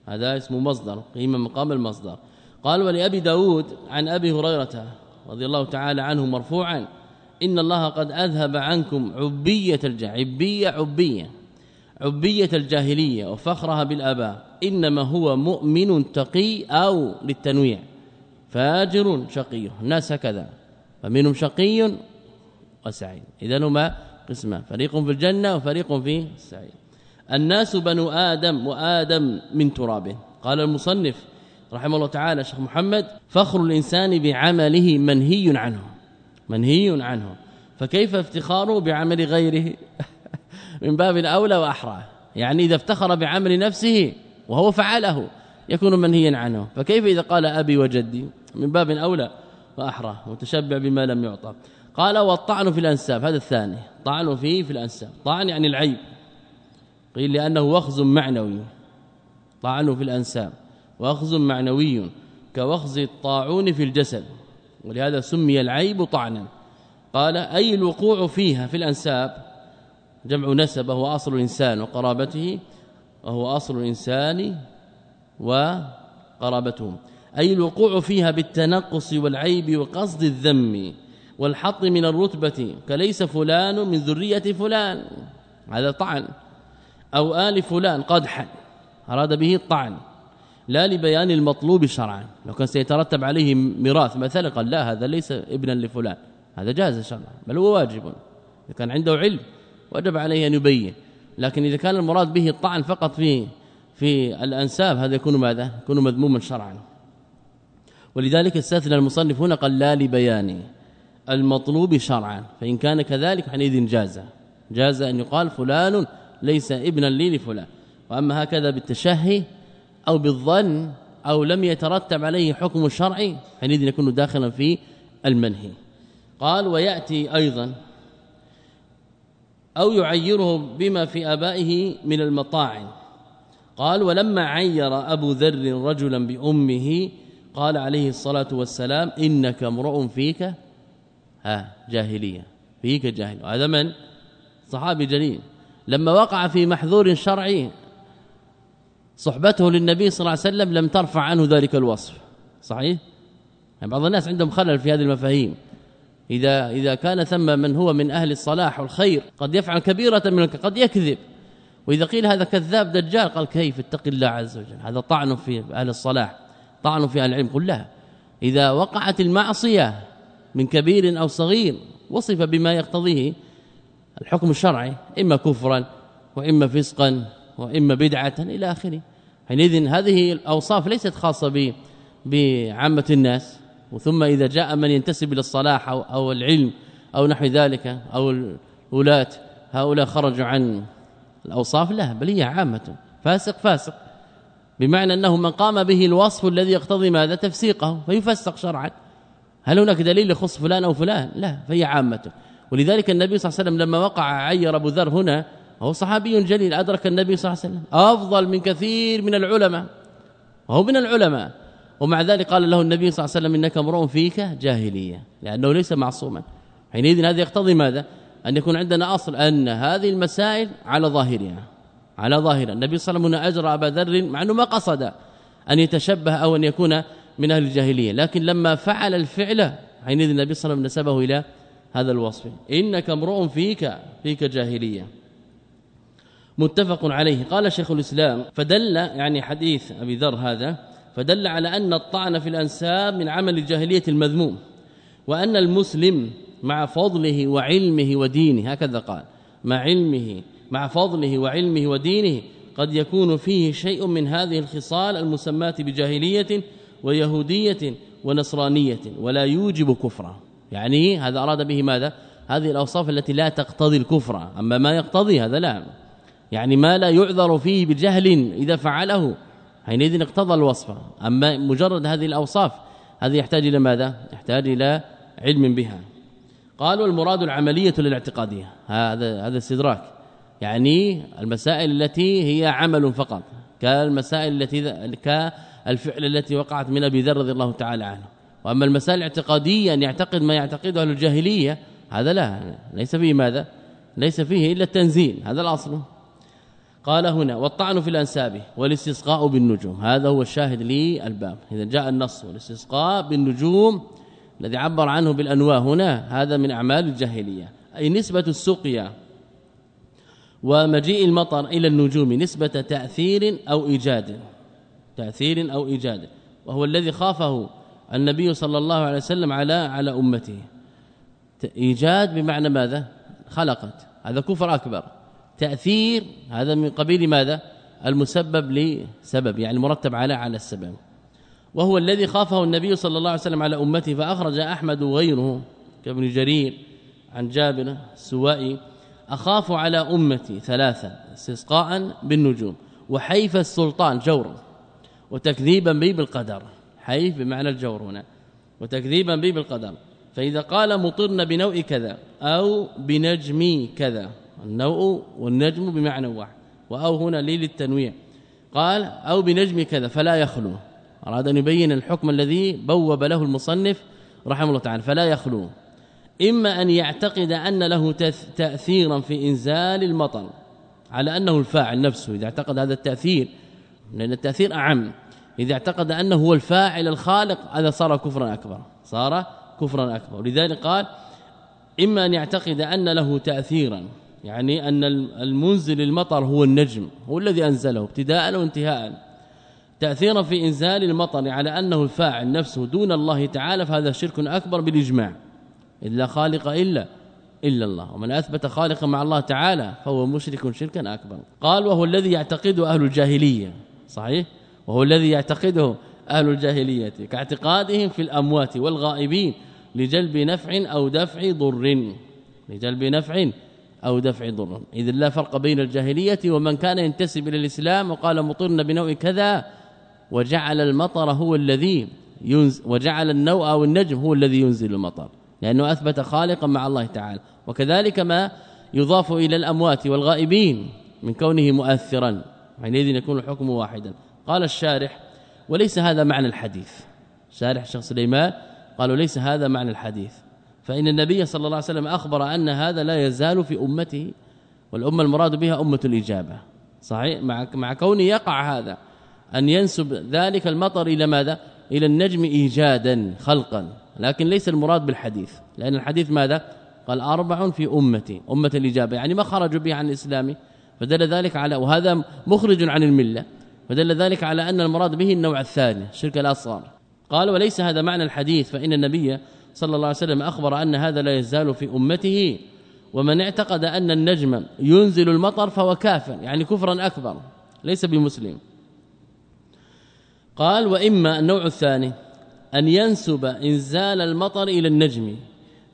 هذا اسمه مصدر قيمة مقام المصدر. قال ولأبي داود عن أبي هريرة رضي الله تعالى عنه مرفوعا إن الله قد أذهب عنكم عبية الجاهلية عبية عبية الجاهلية وفخرها بالآباء. إنما هو مؤمن تقي أو للتنويع. فاجر شقي الناس هكذا. فمنهم شقي وسعيد. اذا هما قسمان فريق في الجنة وفريق في السعيد. الناس بنو آدم وآدم من تراب. قال المصنف رحمه الله تعالى شيخ محمد فخر الإنسان بعمله منهي عنه منهي عنه. فكيف افتخاره بعمل غيره؟ من باب الأولى وأحرى. يعني إذا افتخر بعمل نفسه وهو فعله يكون منهيا عنه. فكيف إذا قال أبي وجدي؟ من باب أولى وأحرى متشبع بما لم يعطى. قال والطعن في الأنساب هذا الثاني. طعن فيه في الأنساب. طعن يعني العيب. قيل لأنه وخز معنوي. طعن في الأنساب. وخز معنوي كوخز الطاعون في الجسد. ولهذا سمي العيب طعنا. قال أي الوقوع فيها في الأنساب؟ جمع نسب وهو أصل الإنسان وقرابته وهو أصل الإنسان وقرابته أي الوقوع فيها بالتنقص والعيب وقصد الذم والحط من الرتبة كليس فلان من ذرية فلان. هذا طعن. أو آل فلان قدحا. أراد به الطعن. لا لبيان المطلوب شرعا. لو كان سيترتب عليه ميراث مثلا قال لا هذا ليس ابنا لفلان. هذا جاز شرعا بل هو واجب. إذا كان عنده علم وجب عليه أن يبين. لكن إذا كان المراد به الطعن فقط في في الأنساب هذا يكون ماذا؟ يكون مذموما شرعا. ولذلك استثنى المصنف هنا قال لا لبيان المطلوب شرعا فإن كان كذلك حينئذ جاز. جاز أن يقال فلان ليس ابنا لي لفلان. وأما هكذا بالتشهي أو بالظن أو لم يترتب عليه حكم الشرعي حينئذ يكون داخلا في المنهي. قال ويأتي أيضا أو يعيره بما في آبائه من المطاعن قال ولما عير أبو ذر رجلا بأمه قال عليه الصلاة والسلام إنك امرؤ فيك ها جاهلية فيك جاهل. هذا من؟ صحابي جليل. لما وقع في محذور شرعي صحبته للنبي صلى الله عليه وسلم لم ترفع عنه ذلك الوصف. صحيح؟ يعني بعض الناس عندهم خلل في هذه المفاهيم. إذا إذا كان ثم من هو من أهل الصلاح والخير قد يفعل كبيرة من قد يكذب. وإذا قيل هذا كذاب دجال قال كيف؟ اتق الله عز وجل. هذا طعن في أهل الصلاح طعن في أهل العلم كلها. إذا وقعت المعصية من كبير أو صغير وصف بما يقتضيه الحكم الشرعي إما كفرا وإما فسقا وإما بدعة إلى آخره. حينئذ هذه الأوصاف ليست خاصة بعامة الناس. وثم إذا جاء من ينتسب إلى الصلاح أو العلم أو نحو ذلك أو الولاة هؤلاء خرجوا عن الأوصاف لا بل هي عامة. فاسق فاسق. بمعنى أنه من قام به الوصف الذي يقتضي ماذا؟ تفسيقه فيفسق شرعا. هل هناك دليل يخص فلان أو فلان؟ لا فهي عامة. ولذلك النبي صلى الله عليه وسلم لما وقع عير أبو ذر هنا هو صحابي جليل أدرك النبي صلى الله عليه وسلم. أفضل من كثير من العلماء. وهو من العلماء. ومع ذلك قال له النبي صلى الله عليه وسلم إنك امرؤ فيك جاهلية لأنه ليس معصوما. حينئذ هذا يقتضي ماذا؟ أن يكون عندنا أصل أن هذه المسائل على ظاهرها على ظاهرها. النبي صلى الله عليه وسلم اجرى أبا ذر مع إنه ما قصد أن يتشبه أو أن يكون من أهل الجاهلية لكن لما فعل الفعل حينئذ النبي صلى الله عليه وسلم نسبه إلى هذا الوصف. إنك امرؤ فيك فيك جاهلية. متفق عليه. قال شيخ الإسلام فدل يعني حديث أبي ذر هذا فدل على أن الطعن في الأنساب من عمل الجاهلية المذموم وأن المسلم مع فضله وعلمه ودينه هكذا قال. مع علمه مع فضله وعلمه ودينه. قد يكون فيه شيء من هذه الخصال المسمات بجاهلية ويهودية ونصرانية ولا يوجب كفرا يعني هذا أراد به ماذا؟ هذه الأوصاف التي لا تقتضي الكفر. أما ما يقتضي هذا لا. يعني ما لا يعذر فيه بجهل إذا فعله. حينئذ اقتضى الوصف. أما مجرد هذه الأوصاف هذه يحتاج إلى ماذا؟ يحتاج إلى علم بها. قالوا المراد العملية للاعتقادية. هذا هذا استدراك. يعني المسائل التي هي عمل فقط. كالمسائل التي كالفعل التي وقعت من أبي ذر رضي الله تعالى عنه. وأما المسائل الاعتقادية أن يعتقد ما يعتقده أهل الجاهلية هذا لا ليس فيه ماذا؟ ليس فيه إلا التنزيل. هذا الأصل. قال هنا والطعن في الأنساب والاستسقاء بالنجوم. هذا هو الشاهد للباب. إذا جاء النص والاستسقاء بالنجوم الذي عبر عنه بالأنواع هنا هذا من أعمال الجاهلية. أي نسبة السقيا ومجيء المطر إلى النجوم نسبة تأثير أو إيجاد. تأثير أو إيجاد. وهو الذي خافه النبي صلى الله عليه وسلم على على أمته. إيجاد بمعنى ماذا؟ خلقت. هذا كفر أكبر. تأثير هذا من قبيل ماذا؟ المسبب لسبب يعني مرتب على على السبب. وهو الذي خافه النبي صلى الله عليه وسلم على أمته فأخرج أحمد وغيره كابن جرير عن جابر السوائي أخاف على أمتي ثلاثة استسقاء بالنجوم وحيف السلطان جور وتكذيبا به بالقدر حيف بمعنى الجور هنا وتكذيبا به بالقدر فإذا قال مطرنا بنوء كذا أو بنجم كذا النوء والنجم بمعنى واحد وأو هنا للتنويع قال أو بنجم كذا فلا يخلو. أراد أن يبين الحكم الذي بوب له المصنف رحمه الله تعالى فلا يخلو. إما أن يعتقد أن له تاثيرا في إنزال المطر على أنه الفاعل نفسه إذا اعتقد هذا التأثير لأن التأثير أعم. إذا اعتقد أنه هو الفاعل الخالق هذا صار كفرا أكبر صار كفرا أكبر. لذلك قال إما أن يعتقد أن له تاثيرا يعني أن المنزل المطر هو النجم هو الذي أنزله ابتداء وانتهاء. تاثيرا في إنزال المطر على أنه الفاعل نفسه دون الله تعالى فهذا شرك أكبر بالإجماع. الا خالق إلا إلا الله. ومن أثبت خالقا مع الله تعالى فهو مشرك شركا أكبر. قال وهو الذي يعتقده أهل الجاهلية. صحيح؟ وهو الذي يعتقده أهل الجاهلية كاعتقادهم في الأموات والغائبين لجلب نفع أو دفع ضر. لجلب نفع أو دفع ضر. اذا لا فرق بين الجاهلية ومن كان ينتسب إلى الإسلام وقال مطرنا بنوع كذا وجعل المطر هو الذي ينزل وجعل النوء أو النجم هو الذي ينزل المطر لأنه أثبت خالقا مع الله تعالى. وكذلك ما يضاف إلى الأموات والغائبين من كونه مؤثرا حينئذ يكون الحكم واحدا. قال الشارح وليس هذا معنى الحديث. شارح الشيخ سليمان قالوا ليس هذا معنى الحديث. فإن النبي صلى الله عليه وسلم أخبر أن هذا لا يزال في أمته والأمة المراد بها أمة الإجابة. صحيح؟ مع مع كونه يقع هذا. أن ينسب ذلك المطر إلى ماذا؟ إلى النجم إيجادا خلقا. لكن ليس المراد بالحديث. لأن الحديث ماذا؟ قال أربع في أمتي. أمة الإجابة. يعني ما خرجوا به عن الإسلام. فدل ذلك على وهذا مخرج عن الملة. فدل ذلك على أن المراد به النوع الثاني شرك الأصغر. قال وليس هذا معنى الحديث فإن النبي صلى الله عليه وسلم أخبر أن هذا لا يزال في أمته. ومن اعتقد أن النجم ينزل المطر فهو كافر يعني كفرا أكبر ليس بمسلم. قال وإما النوع الثاني أن ينسب إنزال المطر إلى النجم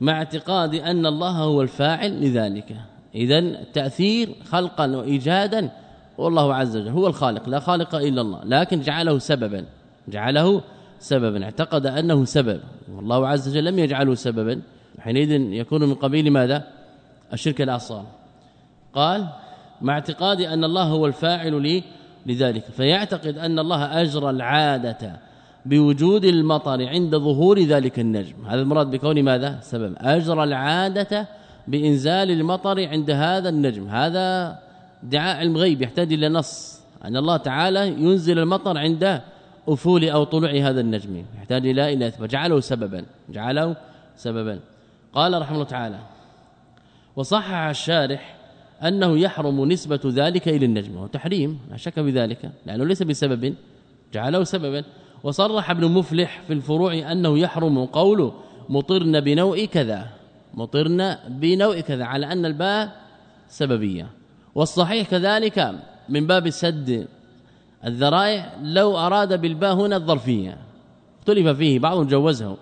مع اعتقاد أن الله هو الفاعل لذلك. اذا التاثير خلقا وايجادا والله عز وجل هو الخالق لا خالق إلا الله لكن جعله سببا جعله سببا اعتقد أنه سبب والله عز وجل لم يجعله سببا. حينئذ يكون من قبيل ماذا؟ الشرك الأصغر. قال مع اعتقاد أن الله هو الفاعل لي لذلك. فيعتقد أن الله أجرى العادة بوجود المطر عند ظهور ذلك النجم. هذا المراد بكون ماذا؟ سبب. أجرى العادة بإنزال المطر عند هذا النجم. هذا دعاء علم غيب يحتاج إلى نص. أن الله تعالى ينزل المطر عند أفول أو طلوع هذا النجم. يحتاج إلى إلى فجعله سببا. جعله سببا. قال رحمه الله تعالى وصحح الشارح أنه يحرم نسبة ذلك إلى النجم وتحريم لا شك بذلك لأنه ليس بسبب جعله سببا. وصرح ابن مفلح في الفروع أنه يحرم قوله مطرن بنوء كذا مطرنا بنوع كذا على أن الباء سببية. والصحيح كذلك من باب سد الذرائع لو أراد بالباء هنا الظرفية. اختلف فيه بعضهم جوزه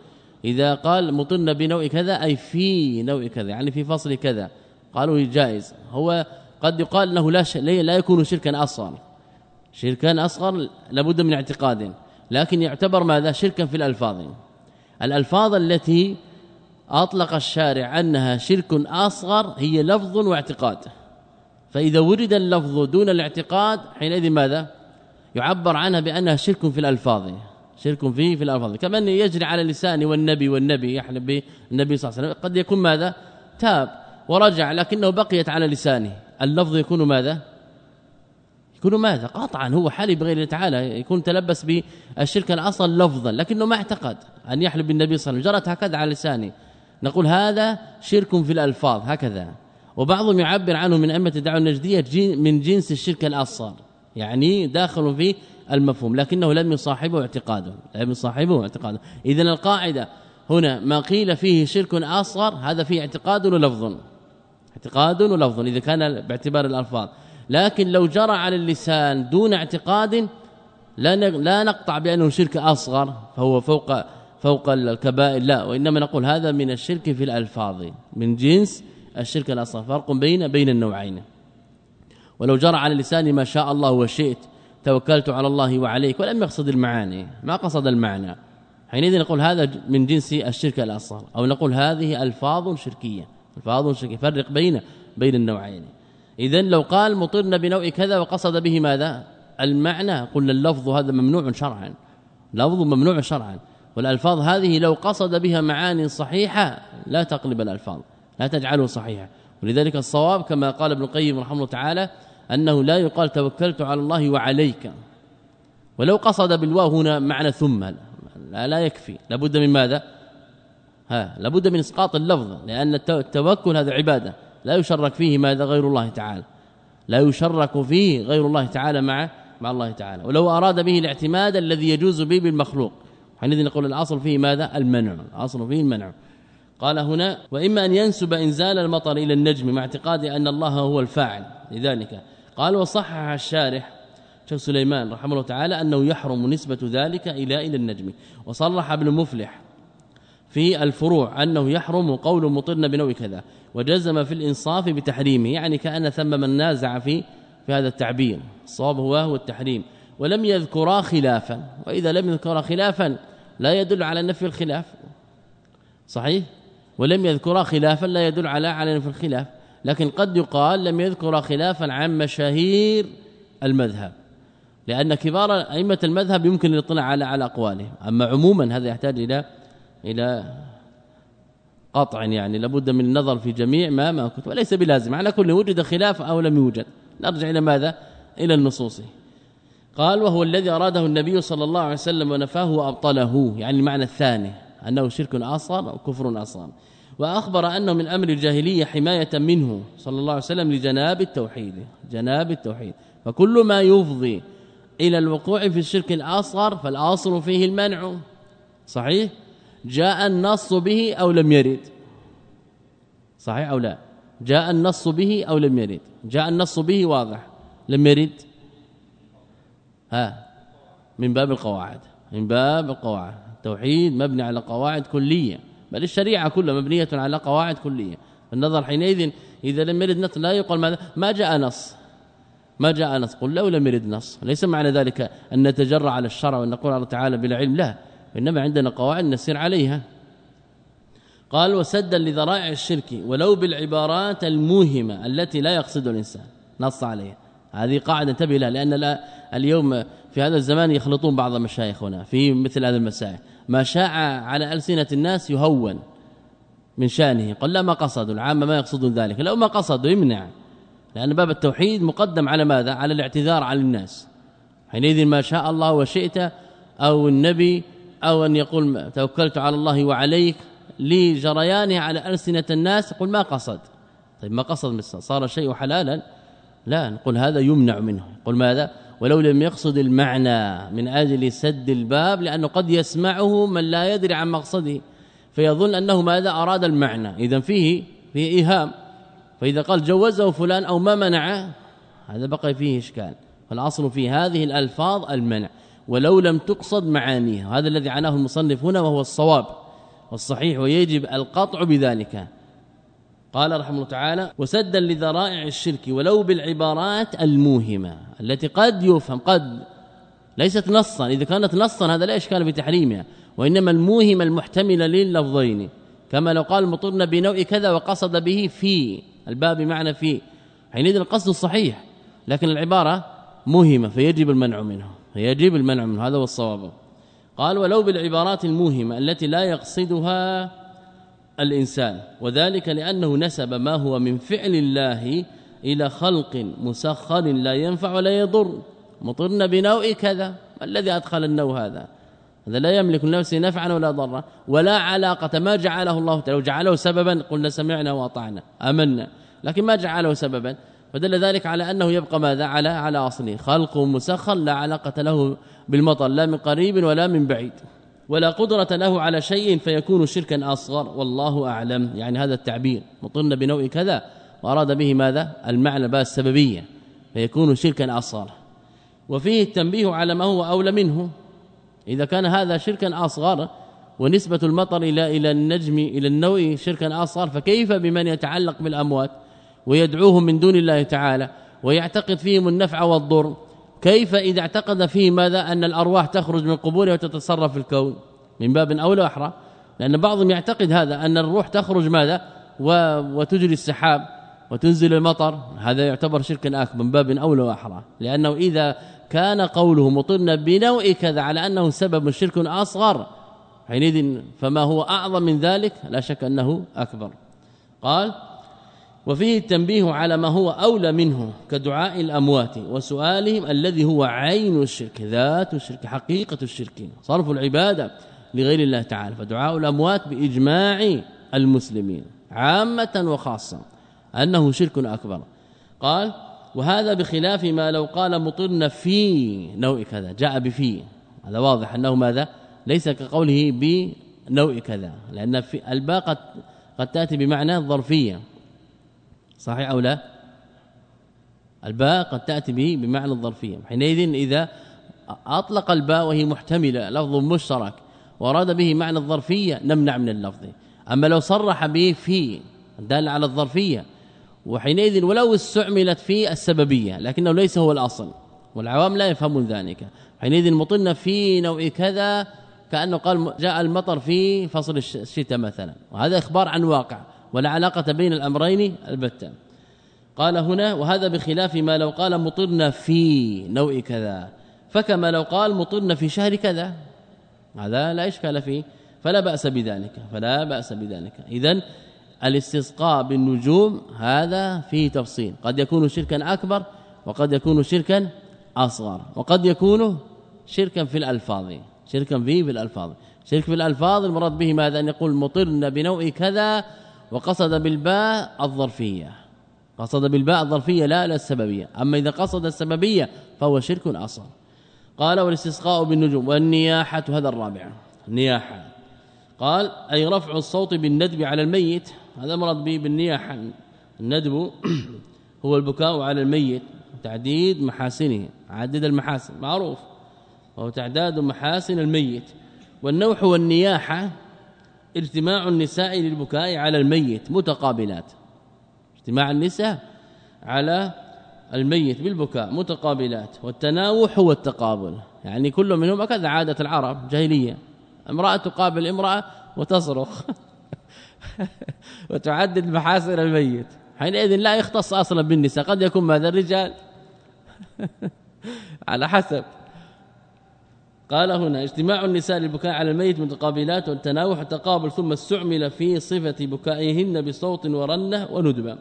إذا قال مطرنا بنوع كذا أي في نوع كذا يعني في فصل كذا. قالوا جائز. هو قد يقال له لا لا يكون شركا أصغر. شركا أصغر لابد من اعتقاد لكن يعتبر ماذا؟ شركا في الألفاظ. الألفاظ التي أطلق الشارع أنها شرك أصغر هي لفظ واعتقاد. فإذا ورد اللفظ دون الاعتقاد حينئذ ماذا؟ يعبر عنها بأنها شرك في الألفاظ. شرك فيه في الألفاظ. كما يجري على لسان والنبي والنبي يحلف به النبي صلى الله عليه وسلم قد يكون ماذا؟ تاب. ورجع لكنه بقيت على لسانه. اللفظ يكون ماذا؟ يكون ماذا؟ قطعا هو حلف بغير تعالى يكون تلبس بالشرك الأصل لفظا لكنه ما اعتقد أن يحلف بالنبي صلى الله عليه وسلم. جرت هكذا على لسانه نقول هذا شرك في الألفاظ هكذا. وبعضهم يعبر عنه من أئمة الدعوة النجدية من جنس الشرك الأصغر. يعني داخل في المفهوم لكنه لم يصاحبه اعتقاده. لم يصاحبه اعتقاده. اذا القاعدة هنا ما قيل فيه شرك أصغر هذا فيه اعتقاد ولفظ اعتقاد ولفظ إذا كان باعتبار الألفاظ. لكن لو جرى على اللسان دون اعتقاد لا لا نقطع بأنه شرك أصغر فهو فوق فوق الكبائر لا. وإنما نقول هذا من الشرك في الألفاظ. من جنس الشرك الأصغر. فرق بين بين النوعين. ولو جرى على لساني ما شاء الله وشئت توكلت على الله وعليك ولم يقصد المعاني. ما قصد المعنى. حينئذ نقول هذا من جنس الشرك الأصغر. أو نقول هذه ألفاظ شركية. الفاظ شركيه فرق بين بين النوعين. اذا لو قال مطرنا بنوع كذا وقصد به ماذا؟ المعنى قلنا اللفظ هذا ممنوع شرعا. لفظ ممنوع شرعا. والألفاظ هذه لو قصد بها معاني صحيحة لا تقلب الألفاظ لا تجعله صحيحة. ولذلك الصواب كما قال ابن القيم رحمه الله تعالى أنه لا يقال توكلت على الله وعليك. ولو قصد بالواو هنا معنى ثم لا, لا يكفي. لابد من ماذا؟ ها لابد من إسقاط اللفظ لأن التوكل هذا عبادة. لا يشرك فيه ماذا غير الله تعالى. لا يشرك فيه غير الله تعالى مع مع الله تعالى. ولو أراد به الاعتماد الذي يجوز به بالمخلوق. حينئذ نقول الأصل فيه ماذا؟ المنع. الأصل فيه المنع. قال هنا وإما أن ينسب إنزال المطر إلى النجم مع اعتقاد أن الله هو الفاعل لذلك. قال وصحح الشارح شيخ سليمان رحمه الله تعالى أنه يحرم نسبة ذلك إلى إلى النجم. وصرح ابن مفلح في الفروع أنه يحرم قول مطرنا بنوع كذا وجزم في الإنصاف بتحريمه يعني كأن ثم من نازع في في هذا التعبير الصواب هو هو التحريم. ولم يذكرا خلافا وإذا لم يذكرا خلافا لا يدل على نفي الخلاف. صحيح؟ ولم يذكر خلافا لا يدل على علن في الخلاف. لكن قد يقال لم يذكر خلافا عن مشاهير المذهب لأن كبار أئمة المذهب يمكن الاطلاع على على أقوالهم. أما عموما هذا يحتاج إلى إلى قطع يعني لابد من النظر في جميع ما ما كتب وليس بلازم على كل وجد خلاف أو لم يوجد. نرجع إلى ماذا؟ إلى النصوص. قال وهو الذي أراده النبي صلى الله عليه وسلم ونفاه وأبطله. يعني المعنى الثاني أنه شرك أصغر أو كفر أصغر. وأخبر أنه من أمر الجاهلية حماية منه صلى الله عليه وسلم لجناب التوحيد جناب التوحيد. فكل ما يفضي إلى الوقوع في الشرك الأصغر فالأصل فيه المنع. صحيح؟ جاء النص به أو لم يرد؟ صحيح أو لا؟ جاء النص به أو لم يرد؟ جاء النص به واضح. لم يرد؟ ها من باب القواعد من باب القواعد. التوحيد مبني على قواعد كلية بل الشريعة كلها مبنية على قواعد كلية. النظر حينئذ إذا لم يرد نص لا يقال ماذا؟ ما جاء نص. ما جاء نص. قل لو لم يرد نص. ليس معنى ذلك أن نتجرع على الشرع وأن نقول الله تعالى بلا علم لا. إنما عندنا قواعد نسير عليها. قال وسدا لذرائع الشرك ولو بالعبارات الموهمة التي لا يقصد الإنسان. نص عليها. هذه قاعدة انتبه لها لأن اليوم في هذا الزمان يخلطون بعض مشايخنا في مثل هذه المسائل. ما شاع على ألسنة الناس يهون من شأنه قال لا ما قصدوا العامة ما يقصدون ذلك لو ما قصدوا يمنع. لأن باب التوحيد مقدم على ماذا؟ على الاعتذار على الناس. حينئذ ما شاء الله وشئت أو النبي أو أن يقول توكلت على الله وعليك لجريانه على ألسنة الناس يقول ما قصد. طيب ما قصد صار الشيء حلالا؟ لا نقول هذا يمنع منه. قل ماذا؟ ولو لم يقصد المعنى من أجل سد الباب لأنه قد يسمعه من لا يدري عن مقصده. فيظن أنه ماذا؟ أراد المعنى. اذا فيه فيه إيهام. فإذا قال جوزه فلان أو ما منعه هذا بقي فيه إشكال. فالأصل في هذه الألفاظ المنع. ولو لم تقصد معانيها. هذا الذي عناه المصنف هنا وهو الصواب والصحيح ويجب القطع بذلك. قال رحمه الله تعالى وسدا لذرائع الشرك ولو بالعبارات الموهمة التي قد يفهم قد ليست نصا. إذا كانت نصا هذا لا إشكال في تحريمها وإنما الموهمه المحتمله لللفظين كما لو قال مطرنا بنوع كذا وقصد به في الباب معنى في حينئذ القصد صحيح لكن العبارة موهمة فيجب المنع منه فيجب المنع منه هذا هو الصواب قال ولو بالعبارات الموهمة التي لا يقصدها الإنسان وذلك لأنه نسب ما هو من فعل الله إلى خلق مسخر لا ينفع ولا يضر. مطرنا بنوع كذا ما الذي أدخل النوع هذا؟ هذا لا يملك لنفسه نفعا ولا ضرا ولا علاقة ما جعله الله تعالى. لو جعله سببا قلنا سمعنا وأطعنا آمنا. لكن ما جعله سببا فدل ذلك على أنه يبقى ماذا؟ على على أصله. خلق مسخر لا علاقة له بالمطر لا من قريب ولا من بعيد. ولا قدرة له على شيء فيكون شركا أصغر. والله أعلم. يعني هذا التعبير. مطن بنوع كذا وأراد به ماذا؟ المعنى بقى السببية. فيكون شركا أصغر. وفيه التنبيه على ما هو أولى منه. إذا كان هذا شركا أصغر ونسبة المطر إلى إلى النجم إلى النوء شركا أصغر فكيف بمن يتعلق بالأموات؟ ويدعوهم من دون الله تعالى ويعتقد فيهم النفع والضر. كيف إذا اعتقد فيه ماذا؟ أن الأرواح تخرج من قبورها وتتصرف في الكون. من باب أولى أحرى. لأن بعضهم يعتقد هذا أن الروح تخرج ماذا؟ وتجري السحاب وتنزل المطر. هذا يعتبر شركا اكبر من باب اولى واحرى لأنه إذا كان قوله مطرنا بنوع كذا على أنه سبب شرك أصغر حينئذ فما هو أعظم من ذلك؟ لا شك أنه أكبر. قال وفيه التنبيه على ما هو أولى منه كدعاء الأموات وسؤالهم الذي هو عين الشرك ذات الشرك حقيقة الشرك صرف العبادة لغير الله تعالى فدعاء الأموات بإجماع المسلمين عامة وخاصة أنه شرك أكبر. قال وهذا بخلاف ما لو قال مطرنا في نوع كذا جاء بفي. هذا واضح أنه ماذا؟ ليس كقوله بنوع كذا لأن في الباقه قد تأتي بمعنى الظرفيه صحيح أو لا؟ الباء قد تأتي به بمعنى الظرفية. حينئذ إذا أطلق الباء وهي محتملة لفظ مشترك واراد به معنى الظرفية نمنع من اللفظ. أما لو صرح به في دال على الظرفية. وحينئذ ولو استعملت في السببية لكنه ليس هو الأصل والعوام لا يفهمون ذلك. حينئذ مطلنا في نوع كذا كأنه قال جاء المطر في فصل الشتاء مثلا. وهذا إخبار عن واقع. ولا علاقة بين الأمرين البتة. قال هنا وهذا بخلاف ما لو قال مطرنا في نوع كذا. فكما لو قال مطرنا في شهر كذا. هذا لا إشكال فيه. فلا بأس بذلك. فلا بأس بذلك. اذا الاستسقاء بالنجوم هذا فيه تفصيل. قد يكون شركا أكبر وقد يكون شركا أصغر. وقد يكون شركا في الألفاظ. شركا في الألفاظ. شرك في الألفاظ المراد به ماذا؟ أن يقول مطرنا بنوع كذا وقصد بالباء الظرفية. قصد بالباء الظرفية لا لا السببية. أما إذا قصد السببية فهو شرك اصغر قال والاستسقاء بالنجوم والنياحة هذا الرابع. النياحة. قال أي رفع الصوت بالندب على الميت. هذا مراد به بالنياحة. الندب هو البكاء على الميت. تعديد محاسنه. عدد المحاسن. معروف. وهو تعداد محاسن الميت. والنوح والنياحة اجتماع النساء للبكاء على الميت متقابلات. اجتماع النساء على الميت بالبكاء متقابلات. والتناوح هو التقابل. يعني كل منهم كذا عادة العرب جاهلية. امرأة تقابل امرأة وتصرخ. وتعدد محاسن الميت. حينئذ لا يختص أصلا بالنساء قد يكون ماذا؟ الرجال على حسب. قال هنا اجتماع النساء للبكاء على الميت متقابلات والتناوح التقابل ثم استعمل في صفة بكائهن بصوت ورنة وندبة.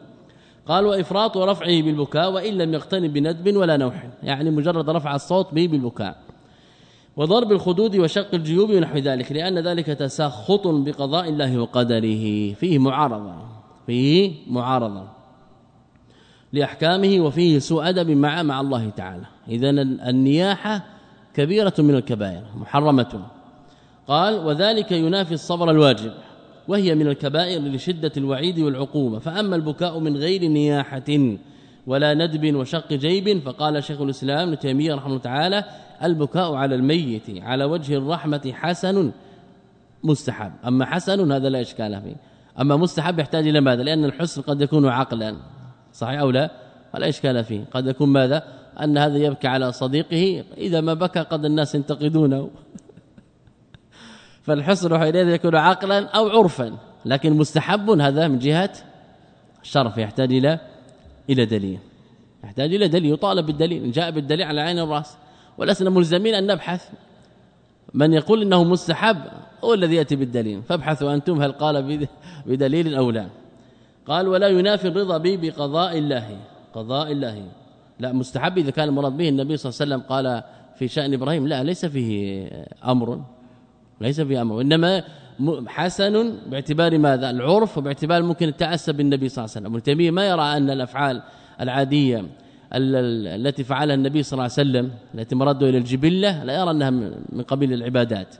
قال وإفراط رفعه بالبكاء وإن لم يقتن بندب ولا نوح. يعني مجرد رفع الصوت به بالبكاء. وضرب الخدود وشق الجيوب ونحو ذلك لأن ذلك تسخط بقضاء الله وقدره. فيه معارضة فيه معارضة لأحكامه وفيه سوء أدب مع مع الله تعالى. اذا النياحة كبيرة من الكبائر محرمة. قال وذلك ينافي الصبر الواجب وهي من الكبائر لشدة الوعيد والعقوبة. فأما البكاء من غير نياحة ولا ندب وشق جيب فقال شيخ الإسلام ابن تيمية رحمه الله تعالى البكاء على الميت على وجه الرحمة حسن مستحب. أما حسن هذا لا إشكال فيه. أما مستحب يحتاج إلى ماذا؟ لأن الحسن قد يكون عقلا صحيح أو لا؟ ولا إشكال فيه. قد يكون ماذا؟ أن هذا يبكي على صديقه إذا ما بكى قد الناس ينتقدونه. فالحسن حينئذ يكون عقلا أو عرفا لكن مستحب هذا من جهة الشرف يحتاج إلى إلى دليل. يحتاج إلى دليل يطالب بالدليل جاء بالدليل على عين الرأس. ولسنا ملزمين أن نبحث. من يقول إنه مستحب هو الذي يأتي بالدليل. فابحثوا أنتم هل قال بدليل أو لا. قال ولا ينافي الرضا به بقضاء الله. قضاء الله. لا مستحب إذا كان المراد به. النبي صلى الله عليه وسلم قال في شأن إبراهيم لا ليس فيه أمر ليس فيه أمر انما حسن باعتبار ماذا؟ العرف وباعتبار ممكن التاسى بالنبي صلى الله عليه وسلم. ابن تيمية ما يرى أن الأفعال العادية التي فعلها النبي صلى الله عليه وسلم التي مرده إلى الجبلة لا يرى أنها من قبيل العبادات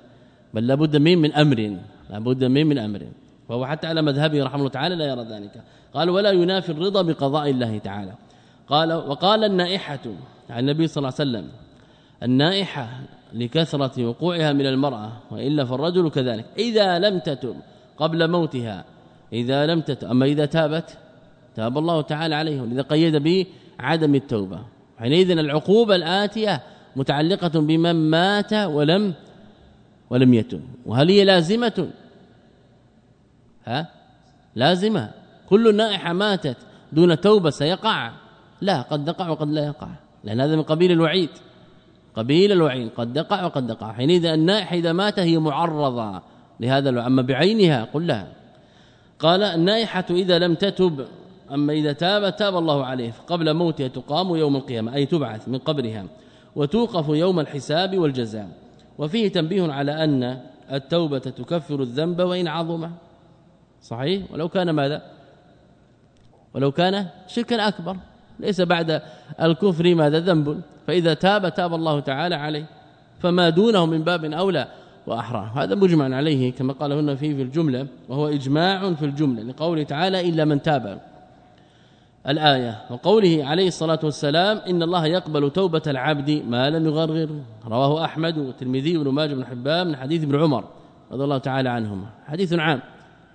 بل لابد من من أمر لابد من من أمر. وهو حتى على مذهبه رحمه الله تعالى لا يرى ذلك. قال ولا ينافي الرضا بقضاء الله تعالى. قال وقال النائحة عن النبي صلى الله عليه وسلم النائحة لكثرة وقوعها من المرأة وإلا فالرجل كذلك. إذا لم تتب قبل موتها إذا لم تتب أما إذا تابت تاب الله تعالى عليه اذا قيد به عدم التوبة. حينئذ العقوبة الآتية متعلقة بمن مات ولم ولم يتب وهل هي لازمة؟ ها؟ لازمة. كل نائحة ماتت دون توبة سيقع. لا قد يقع وقد لا يقع. لأن هذا من قبيل الوعيد. قبيل الوعيد قد يقع وقد يقع حينئذ النائحة إذا مات هي معرضة لهذا أما بعينها قل لها. قال النائحة إذا لم تتب أما إذا تاب تاب الله عليه. قبل موتها تقام يوم القيامة أي تبعث من قبرها. وتوقف يوم الحساب والجزاء. وفيه تنبيه على أن التوبة تكفر الذنب وإن عظم. صحيح؟ ولو كان ماذا؟ ولو كان شركا أكبر. ليس بعد الكفر ماذا ذنب فإذا تاب تاب الله تعالى عليه فما دونه من باب أولى وأحرى. هذا مجمع عليه كما قال هنا فيه في الجملة وهو إجماع في الجملة لقوله تعالى إلا من تاب. الآية وقوله عليه الصلاة والسلام إن الله يقبل توبة العبد ما لم يغرغر. رواه أحمد والترمذي وابن ماجه بن حبان من حديث ابن عمر رضي الله تعالى عنهما. حديث عام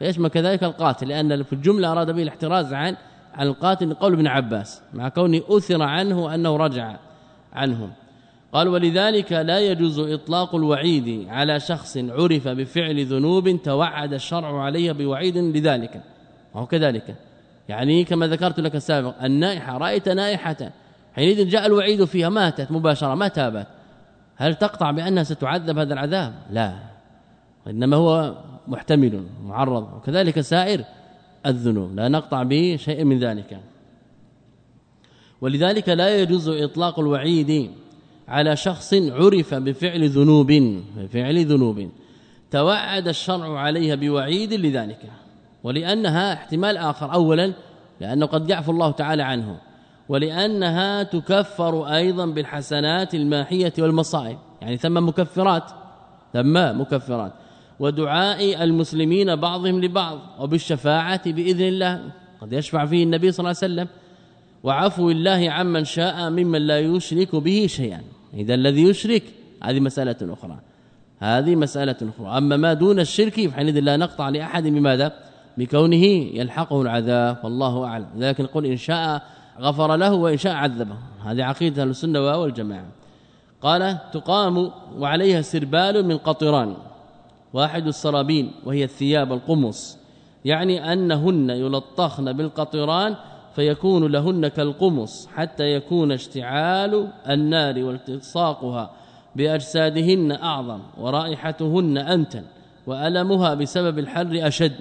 يشمل كذلك القاتل لأن في الجملة أراد به الاحتراز عن عن القاتل قول ابن عباس مع كونه أثر عنه أنه رجع عنه قال ولذلك لا يجوز إطلاق الوعيد على شخص عرف بفعل ذنوب توعد الشرع عليه بوعيد لذلك. وهو كذلك. يعني كما ذكرت لك سابقا النائحة رأيت نائحة حينئذ جاء الوعيد فيها ماتت مباشرة ما تابت. هل تقطع بأنها ستعذب هذا العذاب؟ لا. انما هو محتمل معرض وكذلك سائر. الذنوب لا نقطع به شيء من ذلك. ولذلك لا يجوز إطلاق الوعيد على شخص عرف بفعل ذنوب بفعل ذنوب. توعد الشرع عليها بوعيد لذلك. ولأنها احتمال آخر اولا لأنه قد يعفو الله تعالى عنه. ولأنها تكفر أيضا بالحسنات الماحية والمصائب. يعني ثم مكفرات ثم مكفرات. ودعاء المسلمين بعضهم لبعض وبالشفاعة بإذن الله. قد يشفع فيه النبي صلى الله عليه وسلم. وعفو الله عمن شاء ممن لا يشرك به شيئا. إذا الذي يشرك هذه مسألة أخرى. هذه مسألة أخرى. أما ما دون الشرك فحينئذ لا نقطع لأحد بماذا؟ بكونه يلحقه العذاب والله أعلم. لكن قل إن شاء غفر له وإن شاء عذبه. هذه عقيدة السنة والجماعة. قال تقام وعليها سربال من قطران. واحد السرابين وهي الثياب القمص. يعني أنهن يلطخن بالقطران فيكون لهن كالقمص حتى يكون اشتعال النار والتصاقها بأجسادهن أعظم ورائحتهن أنتن وألمها بسبب الحر أشد.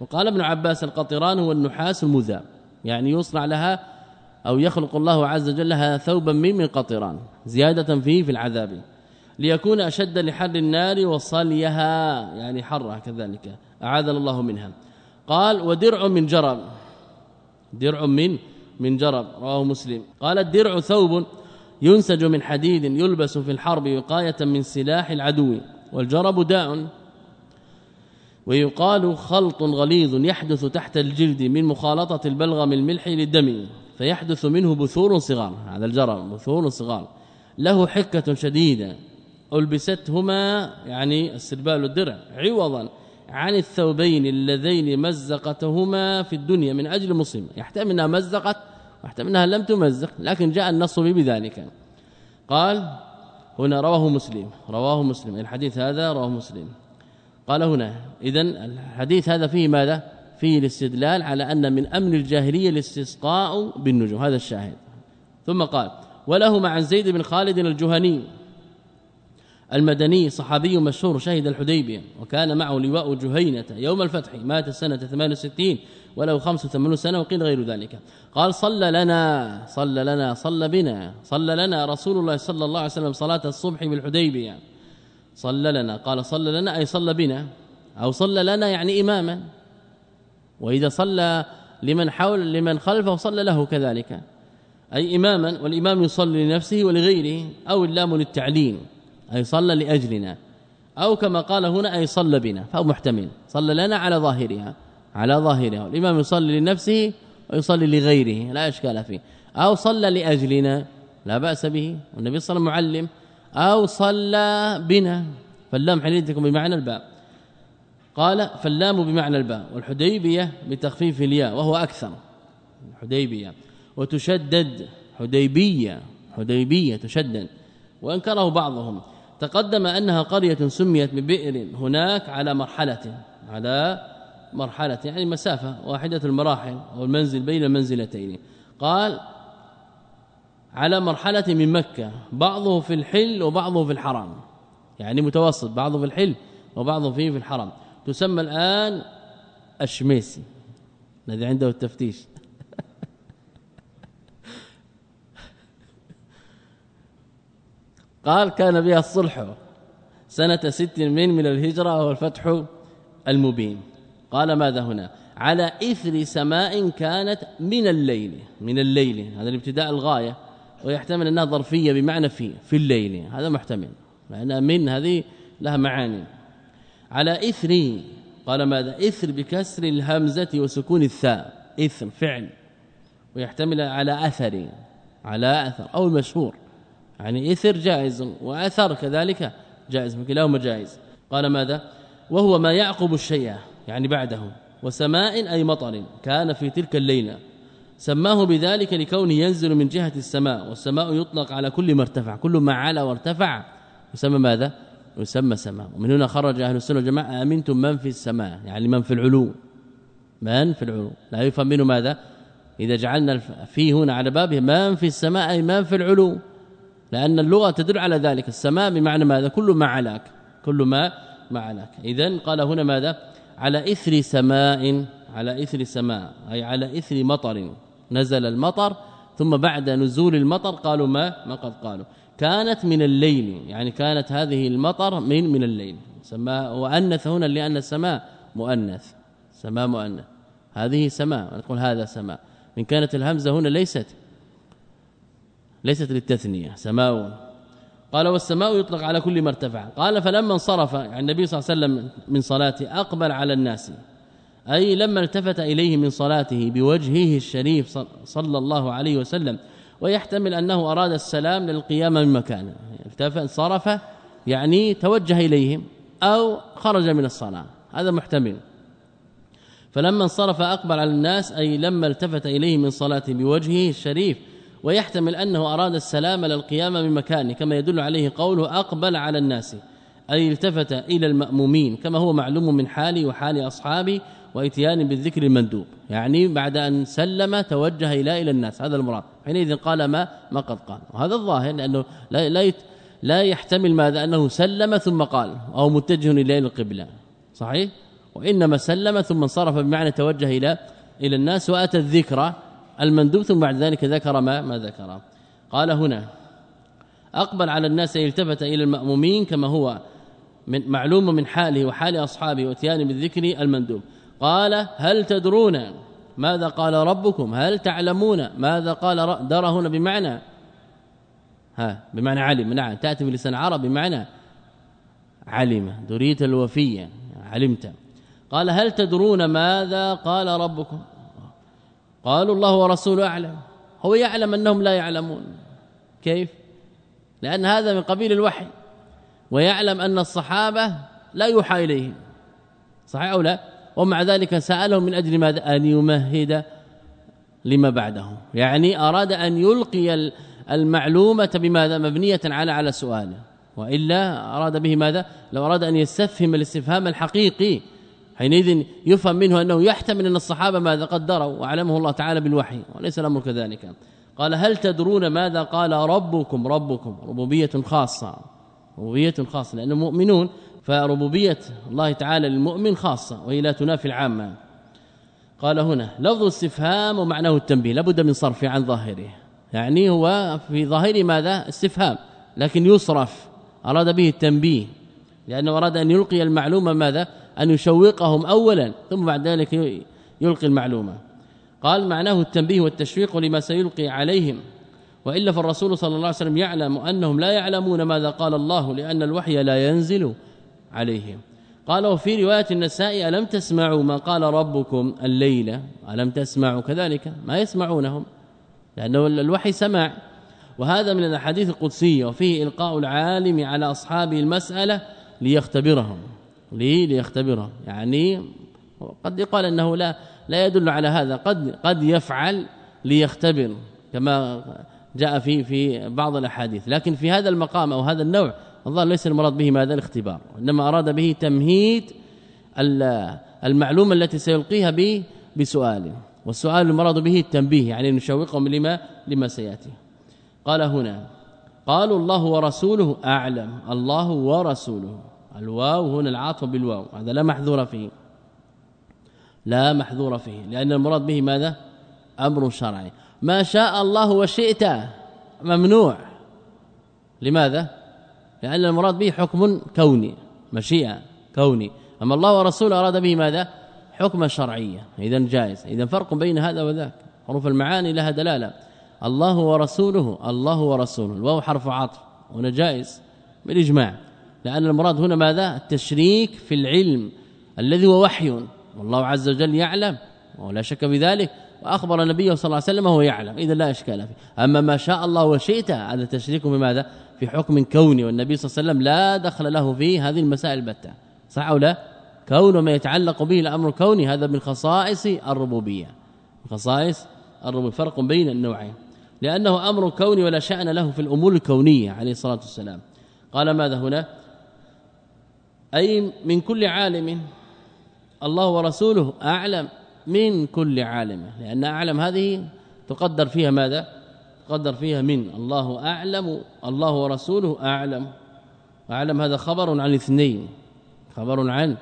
وقال ابن عباس القطران هو النحاس المذاب يعني يصنع لها أو يخلق الله عز وجل لها ثوبا من من قطران زيادة فيه في العذاب. ليكون أشد لحر النار وصليها يعني حرها كذلك. أعاذنا الله منها. قال ودرع من جرب. درع من من جرب رواه مسلم. قال الدرع ثوب ينسج من حديد يلبس في الحرب وقاية من سلاح العدو والجرب داء ويقال خلط غليظ يحدث تحت الجلد من مخالطة البلغم الملح للدم فيحدث منه بثور صغار. هذا الجرب بثور صغار. له حكة شديدة. ألبستهما يعني السربال والدرع عوضا عن الثوبين اللذين مزقتهما في الدنيا من أجل مسلم. يحتمل أنها مزقت واحتمل أنها لم تمزق لكن جاء النص بذلك. قال هنا رواه مسلم رواه مسلم. الحديث هذا رواه مسلم. قال هنا اذا الحديث هذا فيه ماذا؟ فيه الاستدلال على أن من أمن الجاهلية الاستسقاء بالنجوم. هذا الشاهد. ثم قال وله عن زيد بن خالد الجهني. المدني صحابي مشهور شهد الحديبية وكان معه لواء جهينة يوم الفتح مات سنة 68 وله 85 سنة وقيل غير ذلك. قال صلى لنا صلى لنا صلى بنا صلى لنا رسول الله صلى الله عليه وسلم صلاة الصبح بالحديبيه صلى لنا قال صلى لنا أي صلى بنا أو صلى لنا يعني إماما. وإذا صلى لمن حول لمن خلفه صلى له كذلك. أي إماما والإمام يصلي لنفسه ولغيره أو اللام للتعليم. أي صلى لأجلنا. أو كما قال هنا أي صلى بنا فهو محتمل. صلى لنا على ظاهرها على ظاهرها. الإمام يصلي لنفسه ويصلي لغيره لا إشكال فيه. أو صلى لأجلنا لا بأس به. والنبي صلى الله عليه وسلم معلم. أو صلى بنا. فاللام تكون بمعنى الباب قال فاللام بمعنى الباء. والحديبية بتخفيف الياء وهو أكثر. حديبيه وتشدد. حديبية. حديبية تشدد. وانكره بعضهم. تقدم أنها قرية سميت ببئر هناك على مرحلة على مرحلة يعني مسافة واحدة المراحل أو المنزل بين المنزلتين قال على مرحلة من مكة بعضه في الحل وبعضه في الحرم يعني متوسط بعضه في الحل وبعضه فيه في الحرم تسمى الآن الشميسي الذي عنده التفتيش. قال كان بها الصلح سنة ست من من الهجرة وهو الفتح المبين. قال ماذا هنا؟ على إثر سماء كانت من الليل من الليل. هذا الابتداء الغاية ويحتمل أنها ظرفية بمعنى في في الليل. هذا محتمل لأن من هذه لها معاني. على إثر قال ماذا؟ إثر بكسر الهمزة وسكون الثاء. إثر فعل. ويحتمل على أثر على أثر أو المشهور. يعني إثر جائز وأثر كذلك جائز كلاهما جائز. قال ماذا؟ وهو ما يعقب الشيء يعني بعده وسماء أي مطر كان في تلك الليلة. سماه بذلك لكونه ينزل من جهة السماء والسماء يطلق على كل ما ارتفع كل ما علا وارتفع. يسمى ماذا؟ يسمى سماء. ومن هنا خرج أهل السنة والجماعة آمنتم من في السماء يعني من في العلو. من في العلو. لا يفهم منه ماذا؟ إذا جعلنا في هنا على بابه من في السماء أي من في العلو. لأن اللغة تدل على ذلك. السماء بمعنى ماذا؟ كل ما علاك. كل ما ما علاك. اذا قال هنا ماذا؟ على إثر سماء على إثر سماء أي على إثر مطر. نزل المطر ثم بعد نزول المطر قالوا ما؟ ما قد قالوا. كانت من الليل يعني كانت هذه المطر من من الليل. سماء وأنث هنا لأن السماء مؤنث. سماء مؤنث. هذه سماء نقول هذا سماء. ان كانت الهمزة هنا ليست ليست للتثنية سماء. قال والسماء يطلق على كل ما ارتفع. قال فلما انصرف يعني النبي صلى الله عليه وسلم من صلاته أقبل على الناس. أي لما التفت إليه من صلاته بوجهه الشريف صلى الله عليه وسلم ويحتمل أنه أراد السلام للقيام من مكانه. التفت صرف يعني توجه إليهم أو خرج من الصلاة. هذا محتمل. فلما انصرف أقبل على الناس أي لما التفت إليه من صلاته بوجهه الشريف ويحتمل أنه أراد السلام للقيام من مكانه كما يدل عليه قوله أقبل على الناس أي التفت إلى المأمومين كما هو معلوم من حالي وحال أصحابي واتيان بالذكر المندوب. يعني بعد أن سلم توجه إلى إلى الناس هذا المراد. حينئذ قال ما ما قد قال. وهذا الظاهر لأنه لا لا, لا يحتمل ماذا؟ أنه سلم ثم قال أو متجه إلى القبلة. صحيح؟ وإنما سلم ثم انصرف بمعنى توجه إلى إلى الناس وأتى الذكر المندوب ثم بعد ذلك ذكر ما ما ذكر. قال هنا أقبل على الناس التفت إلى المأمومين كما هو من معلوم من حاله وحال أصحابه واتيان بالذكر المندوب. قال هل تدرون ماذا قال ربكم؟ هل تعلمون ماذا قال درى هنا بمعنى؟ ها بمعنى علم. نعم تأتي بلسان عربي بمعنى علم. دريت الوفية علمت. قال هل تدرون ماذا قال ربكم؟ قالوا الله ورسوله أعلم. هو يعلم أنهم لا يعلمون. كيف؟ لأن هذا من قبيل الوحي. ويعلم أن الصحابة لا يوحى إليهم. صحيح أو لا؟ ومع ذلك سألهم من أجل ماذا؟ أن يمهد لما بعده يعني أراد أن يلقي المعلومة بماذا؟ مبنية على على سؤاله. وإلا أراد به ماذا؟ لو أراد أن يستفهم الاستفهام الحقيقي. حينئذ يفهم منه أنه يحتمل أن الصحابة ماذا قدروا وعلمه الله تعالى بالوحي وليس الأمر كذلك. قال هل تدرون ماذا قال ربكم؟ ربكم. ربوبية خاصة. ربوبية خاصة. لانهم مؤمنون فربوبية الله تعالى للمؤمن خاصة وهي لا تنافي العامة. قال هنا لفظ استفهام ومعناه التنبيه لابد من صرفه عن ظاهره. يعني هو في ظاهره ماذا؟ استفهام لكن يصرف. أراد به التنبيه. لأنه أراد أن يلقي المعلومة ماذا؟ أن يشوقهم اولا ثم بعد ذلك يلقي المعلومة. قال معناه التنبيه والتشويق لما سيلقي عليهم. وإلا فالرسول صلى الله عليه وسلم يعلم أنهم لا يعلمون ماذا قال الله لأن الوحي لا ينزل عليهم. قال وفي رواية النساء ألم تسمعوا ما قال ربكم الليلة؟ ألم تسمعوا؟ كذلك ما يسمعونهم لأنه الوحي سمع وهذا من الأحاديث القدسية وفيه إلقاء العالم على أصحابه المسألة ليختبرهم. لي ليختبرهم يعني قد يقال إنه لا لا يدل على هذا. قد قد يفعل ليختبر كما جاء في في بعض الأحاديث. لكن في هذا المقام أو هذا النوع الله ليس المراد به ماذا؟ الاختبار. إنما أراد به تمهيد المعلومة التي سيلقيها به بسؤال والسؤال المراد به التنبيه يعني نشوقهم لما لما سيأتي. قال هنا قالوا الله ورسوله أعلم الله ورسوله. الواو هنا العاطف بالواو هذا لا محذور فيه. لا محذور فيه لأن المراد به ماذا؟ أمر شرعي. ما شاء الله وشئت ممنوع. لماذا؟ لأن المراد به حكم كوني مشيئة كوني. أما الله ورسوله أراد به ماذا؟ حكم شرعية. اذا جائز. اذا فرق بين هذا وذاك. حروف المعاني لها دلالة. الله ورسوله الله ورسوله. الواو حرف عطف هنا جائز. بالإجماع. لأن المراد هنا ماذا؟ التشريك في العلم الذي هو وحي. والله عز وجل يعلم ولا شك بذلك. وأخبر النبي صلى الله عليه وسلم وهو يعلم. اذا لا إشكال فيه. أما ما شاء الله وشئت هذا تشريك بماذا؟ في حكم كوني. والنبي صلى الله عليه وسلم لا دخل له في هذه المسائل البتة صح أو لا؟ كون ما يتعلق به الأمر الكوني هذا من خصائص الربوبية. خصائص الربوبية. فرق بين النوعين. لأنه أمر كوني ولا شأن له في الأمور الكونية عليه الصلاة والسلام. قال ماذا هنا؟ أي من كل عالم. الله ورسوله أعلم من كل عالم. لأن أعلم هذه تقدر فيها ماذا؟ تقدر فيها من؟ الله أعلم الله ورسوله أعلم. أعلم هذا خبر عن اثنين. خبر عن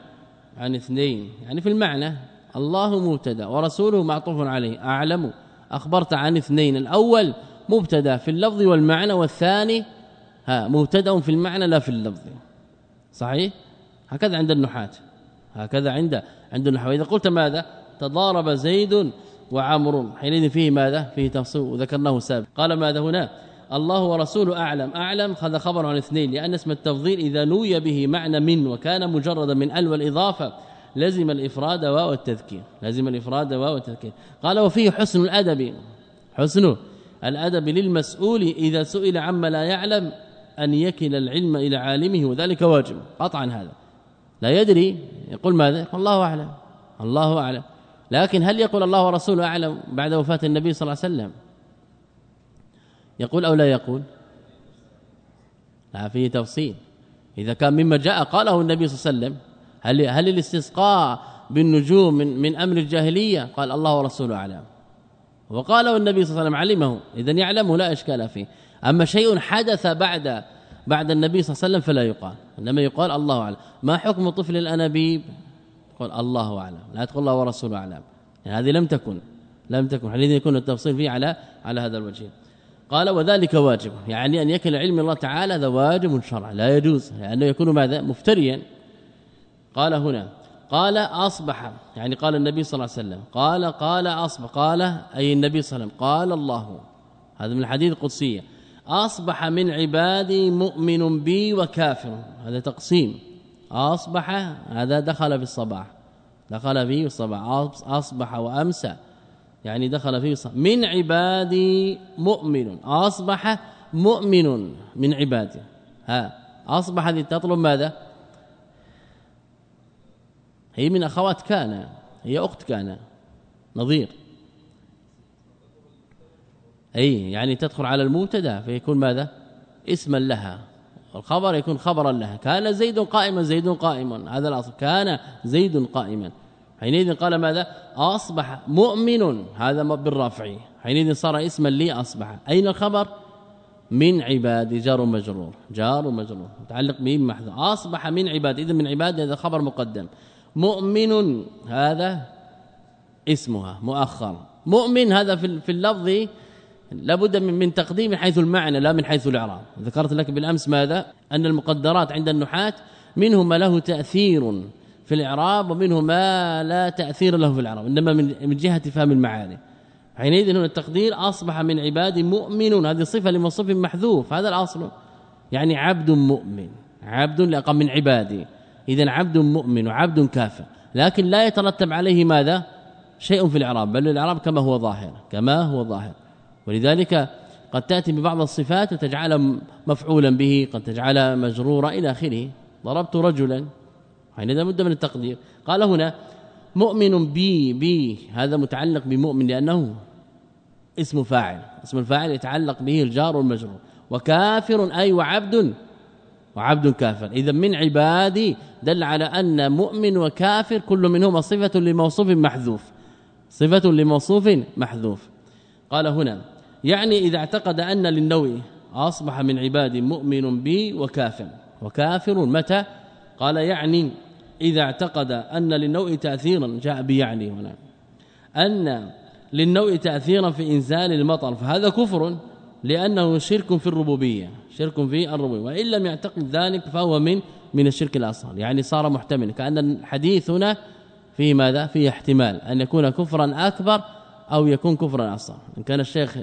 عن اثنين. يعني في المعنى الله مبتدأ ورسوله معطوف عليه. أعلم. أخبرت عن اثنين. الأول مبتدأ في اللفظ والمعنى والثاني ها مبتدأ في المعنى لا في اللفظ. صحيح؟ هكذا عند النحاة هكذا عند عند النحو اذا قلت ماذا؟ تضارب زيد وعمر حينئذ فيه ماذا؟ فيه تفصيل. وذكرناه سابقا. قال ماذا هنا؟ الله ورسوله أعلم. أعلم هذا خبر عن اثنين لأن اسم التفضيل إذا نوي به معنى من وكان مجردا من ال والإضافة لزم الإفراد واو التذكير لزم الإفراد واو التذكير قال وفيه حسن الأدب. حسن الأدب للمسؤول إذا سئل عما لا يعلم أن يكل العلم إلى عالمه. وذلك واجب. قطعا هذا. لا يدري. يقول ماذا؟ يقول الله أعلم. الله أعلم. لكن هل يقول الله ورسوله أعلم بعد وفاة النبي صلى الله عليه وسلم؟ يقول أو لا يقول؟ لا فيه تفصيل. إذا كان مما جاء قاله النبي صلى الله عليه وسلم هل هل الاستسقاء بالنجوم من من أمر الجاهلية؟ قال الله ورسوله أعلم. وقاله النبي صلى الله عليه وسلم علمه. اذا يعلمه لا إشكال فيه. أما شيء حدث بعد بعد النبي صلى الله عليه وسلم فلا يقال. إنما يقال الله أعلم. ما حكم طفل الأنابيب؟ قل الله أعلم. لا تقول الله ورسوله أعلم. يعني هذه لم تكن لم تكن. حينئذ يكون التفصيل فيه على على هذا الوجه. قال وذلك واجب. يعني أن يكل علم الله تعالى هذا واجب شرعا. لا يجوز. لأنه يكون ماذا؟ مفتريا. قال هنا قال أصبح. يعني قال النبي صلى الله عليه وسلم قال قال أصبح. قال أي النبي صلى الله عليه وسلم قال الله. هذا من الحديث القدسية. أصبح من عبادي مؤمن بي وكافر. هذا تقسيم. أصبح هذا دخل في الصباح. دخل في الصباح. أصبح وأمسى. يعني دخل فيه الصباح من عبادي مؤمن. أصبح مؤمن من عبادي. ها أصبح هذه تطلب ماذا؟ هي من أخوات كان هي أخت كان نظير. أي يعني تدخل على المبتدا فيكون ماذا؟ اسما لها. الخبر يكون خبرا لها. كان زيد قائما زيد قائما. هذا الأصل. كان زيد قائما. حينئذ قال ماذا؟ أصبح مؤمن. هذا بالرفع. حينئذ صار اسما لي أصبح. أين الخبر؟ من عباد جار مجرور. جار مجرور. متعلق به محذوف. أصبح من عباد. اذا من عباد هذا خبر مقدم. مؤمن هذا اسمها. مؤخر. مؤمن هذا في اللفظ لابد من من تقديم حيث المعنى لا من حيث الإعراب. ذكرت لك بالأمس ماذا؟ أن المقدرات عند النحاة منه ما له تأثير في الإعراب ومنه ما لا تأثير له في الإعراب إنما من جهة فهم المعاني. حينئذ هنا التقدير أصبح من عباد مؤمن هذه صفة لموصوف محذوف هذا الأصل. يعني عبد مؤمن عبد لاقم من عبادي. اذا عبد مؤمن وعبد كافر. لكن لا يترتب عليه ماذا؟ شيء في الإعراب بل الإعراب كما هو ظاهر كما هو ظاهر. ولذلك قد تأتي ببعض الصفات وتجعل مفعولا به قد تجعل مجرورا إلى آخره. ضربت رجلا حينئذ بد من التقدير. قال هنا مؤمن بي بي هذا متعلق بمؤمن لأنه اسم فاعل. اسم الفاعل يتعلق به الجار والمجرور. وكافر أي وعبد وعبد كافر. إذا من عبادي دل على أن مؤمن وكافر كل منهما صفة لموصوف محذوف. صفة لموصوف محذوف. قال هنا يعني إذا اعتقد أن للنوع أصبح من عبادي مؤمن بي وكافر. وكافر متى؟ قال يعني إذا اعتقد أن للنوع تأثيرا جاء بيعني هنا. أن للنوع تأثيرا في إنزال المطر فهذا كفر لأنه شرك في الربوبية شرك في الربوبية. وإن لم يعتقد ذلك فهو من من الشرك الأصغر. يعني صار محتمل كأن الحديث هنا فيه ماذا؟ فيه احتمال أن يكون كفرا أكبر أو يكون كفرا أصغر. إن كان الشيخ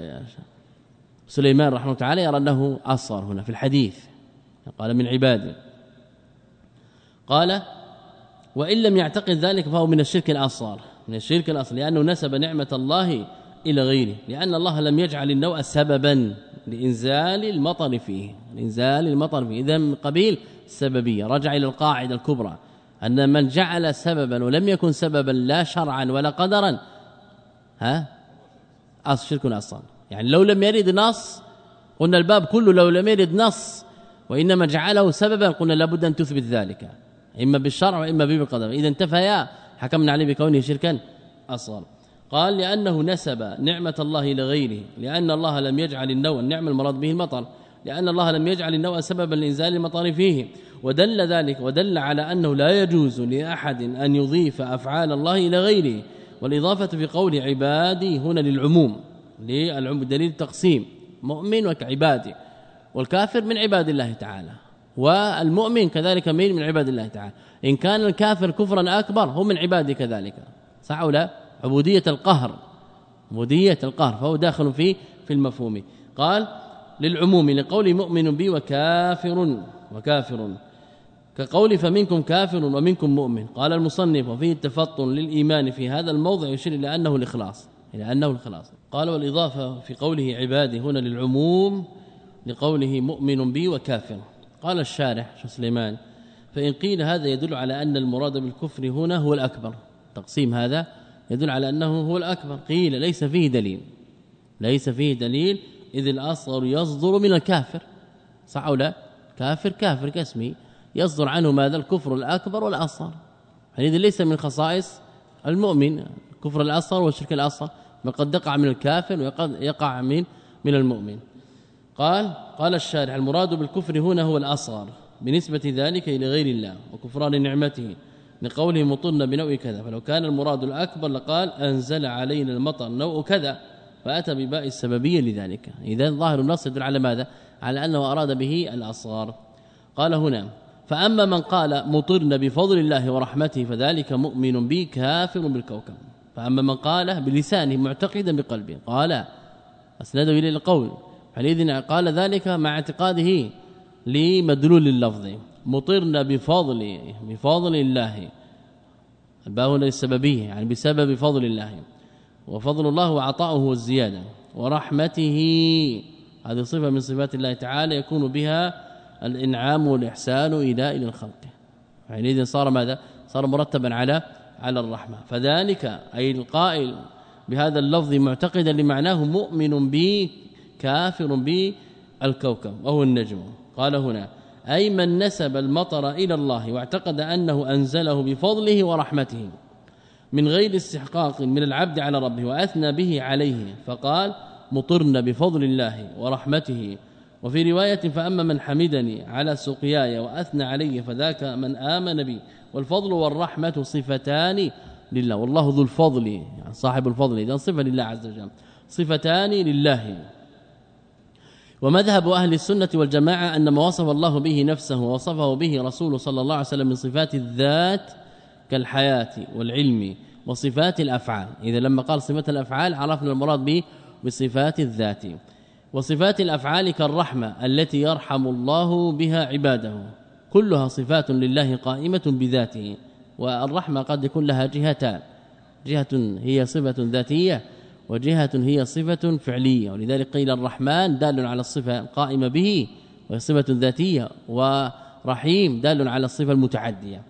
سليمان رحمه الله تعالى يرى أنه أصغر هنا في الحديث. قال من عباده. قال وإن لم يعتقد ذلك فهو من الشرك الأصغر. من الشرك الأصغر لأنه نسب نعمة الله إلى غيره. لأن الله لم يجعل النوء سببا لإنزال المطر فيه. لإنزال المطر فيه. اذا قبيل السببيه رجع إلى القاعدة الكبرى. أن من جعل سببا ولم يكن سببا لا شرعا ولا قدرا ها؟ أصل شرك أصلا يعني لو لم يرد نص قلنا الباب كله لو لم يرد نص وإنما جعله سببا قلنا لابد أن تثبت ذلك. إما بالشرع وإما بالقدر إذا انتفيا حكمنا عليه بكونه شركا اصغر قال لأنه نسب نعمة الله إلى غيره لأن الله لم يجعل النوء النعمة المراد به المطر لأن الله لم يجعل النوء سببا لإنزال المطر فيه. ودل ذلك ودل على أنه لا يجوز لأحد أن يضيف أفعال الله إلى غيره والإضافة في قول عبادي هنا للعموم للعموم دليل تقسيم مؤمن وكعبادي والكافر من عباد الله تعالى والمؤمن كذلك من من عباد الله تعالى. إن كان الكافر كفرا أكبر هو من عباده كذلك. صح أو لا؟ عبودية القهر عبودية القهر فهو داخل في في المفهوم. قال للعموم لقول مؤمن بي وكافر وكافر. كقول فمنكم كافر ومنكم مؤمن. قال المصنف وفيه التفطن للإيمان في هذا الموضع يشير إلى أنه الإخلاص إلى أنه الإخلاص. قال والإضافة في قوله عبادي هنا للعموم لقوله مؤمن بي وكافر. قال الشارح سليمان فإن قيل هذا يدل على أن المراد بالكفر هنا هو الأكبر. تقسيم هذا يدل على أنه هو الأكبر. قيل ليس فيه دليل ليس فيه دليل إذ الأصغر يصدر من الكافر. صح أو لا؟ كافر كافر كاسمه يصدر عنه ماذا؟ الكفر الأكبر والأصغر. هذا ليس من خصائص المؤمن. الكفر الأصغر والشرك الأصغر. بل قد يقع من الكافر وقد يقع من من المؤمن. قال قال الشارع المراد بالكفر هنا هو الأصغر. بنسبة ذلك إلى غير الله وكفران نعمته. لقوله مطرنا بنوع كذا. فلو كان المراد الأكبر لقال أنزل علينا المطر نوع كذا. فأتى بباء السببية لذلك. إذا ظاهر النص يدل على ماذا؟ على أنه أراد به الأصغر. قال هنا فأما من قال مطرنا بفضل الله ورحمته فذلك مؤمن به كافر بالكوكب. فأما من قال بلسانه معتقدا بقلبه قال أسنده إلى القول. حينئذ قال ذلك مع اعتقاده لمدلول اللفظ. مطرنا بفضل بفضل الله. الباء للسببيه يعني بسبب فضل الله. وفضل الله وعطاؤه والزياده ورحمته هذه صفة من صفات الله تعالى يكون بها الإنعام والإحسان إلى إلى الخلق. حينئذ صار ماذا؟ صار مرتبا على على الرحمة. فذلك أي القائل بهذا اللفظ معتقدا لمعناه مؤمن به كافر بالكوكب وهو النجم. قال هنا أي من نسب المطر إلى الله واعتقد أنه أنزله بفضله ورحمته من غير استحقاق من العبد على ربه وأثنى به عليه فقال مطرنا بفضل الله ورحمته وفي رواية فأما من حمدني على سقياي وأثنى علي فذاك من آمن بي والفضل والرحمة صفتان لله. والله ذو الفضل يعني صاحب الفضل إذن صفة لله عز وجل. صفتان لله. ومذهب أهل السنة والجماعة أن ما وصف الله به نفسه ووصفه به رسوله صلى الله عليه وسلم من صفات الذات كالحياة والعلم وصفات الأفعال. اذا لما قال صفات الأفعال عرفنا المراد به بصفات الذات. وصفات الأفعال كالرحمة التي يرحم الله بها عباده. كلها صفات لله قائمة بذاته والرحمة قد يكون لها جهتان. جهة هي صفة ذاتية وجهة هي صفة فعلية. ولذلك قيل الرحمن دال على الصفة القائمة به وهي صفة ذاتية ورحيم دال على الصفة المتعدية.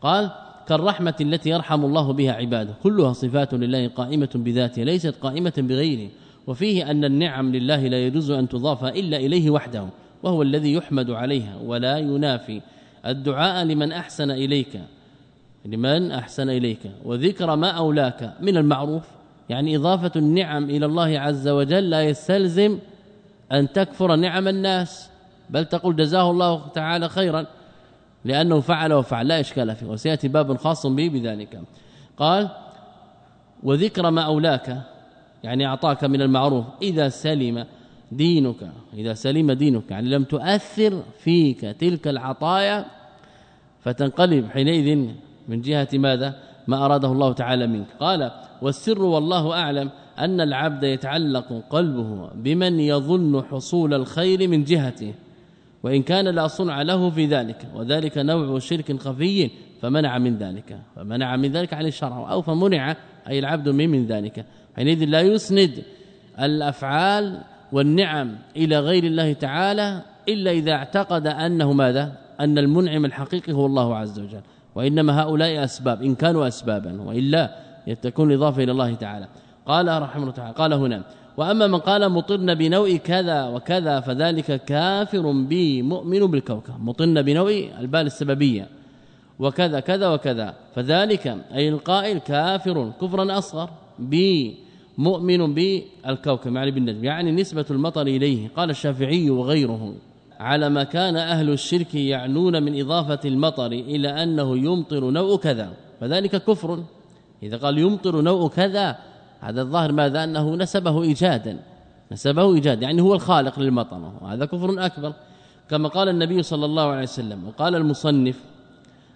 قال كالرحمة التي يرحم الله بها عباده. كلها صفات لله قائمة بذاته ليست قائمة بغيره. وفيه أن النعم لله لا يجوز أن تضاف إلا إليه وحده وهو الذي يحمد عليها ولا ينافي. الدعاء لمن أحسن إليك لمن أحسن إليك. وذكر ما أولاك من المعروف يعني إضافة النعم إلى الله عز وجل لا يستلزم أن تكفر نعم الناس بل تقول جزاه الله تعالى خيرا لأنه فعل وفعل لا إشكال فيه. وسيأتي باب خاص به بذلك. قال وذكر ما أولاك يعني أعطاك من المعروف. إذا سلم دينك إذا سلم دينك يعني لم تؤثر فيك تلك العطايا فتنقلب حينئذ من جهة ماذا؟ ما أراده الله تعالى منك. قال والسر والله أعلم أن العبد يتعلق قلبه بمن يظن حصول الخير من جهته وإن كان لا صنع له في ذلك وذلك نوع شرك خفي فمنع من ذلك فمنع من ذلك عن الشرع أو فمنع أي العبد من, من ذلك. حينئذ لا يسند الأفعال والنعم إلى غير الله تعالى إلا إذا اعتقد أنه ماذا؟ أن المنعم الحقيقي هو الله عز وجل. وإنما هؤلاء أسباب إن كانوا اسبابا وإلا تكون اضافه إلى الله تعالى. قال رحمه الله تعالى قال هنا وأما من قال مطرنا بنوء كذا وكذا فذلك كافر بي مؤمن بالكوكب. مطرنا بنوء البال السببية. وكذا كذا وكذا. فذلك أي القائل كافر كفرا أصغر بي مؤمن بالكوكب يعني بالنجم يعني نسبة المطر إليه. قال الشافعي وغيره على ما كان أهل الشرك يعنون من إضافة المطر إلى أنه يمطر نوء كذا فذلك كفر. إذا قال يمطر نوء كذا هذا الظاهر ماذا؟ أنه نسبه إيجادا نسبه إيجاد يعني هو الخالق للمطر وهذا كفر أكبر. كما قال النبي صلى الله عليه وسلم وقال المصنف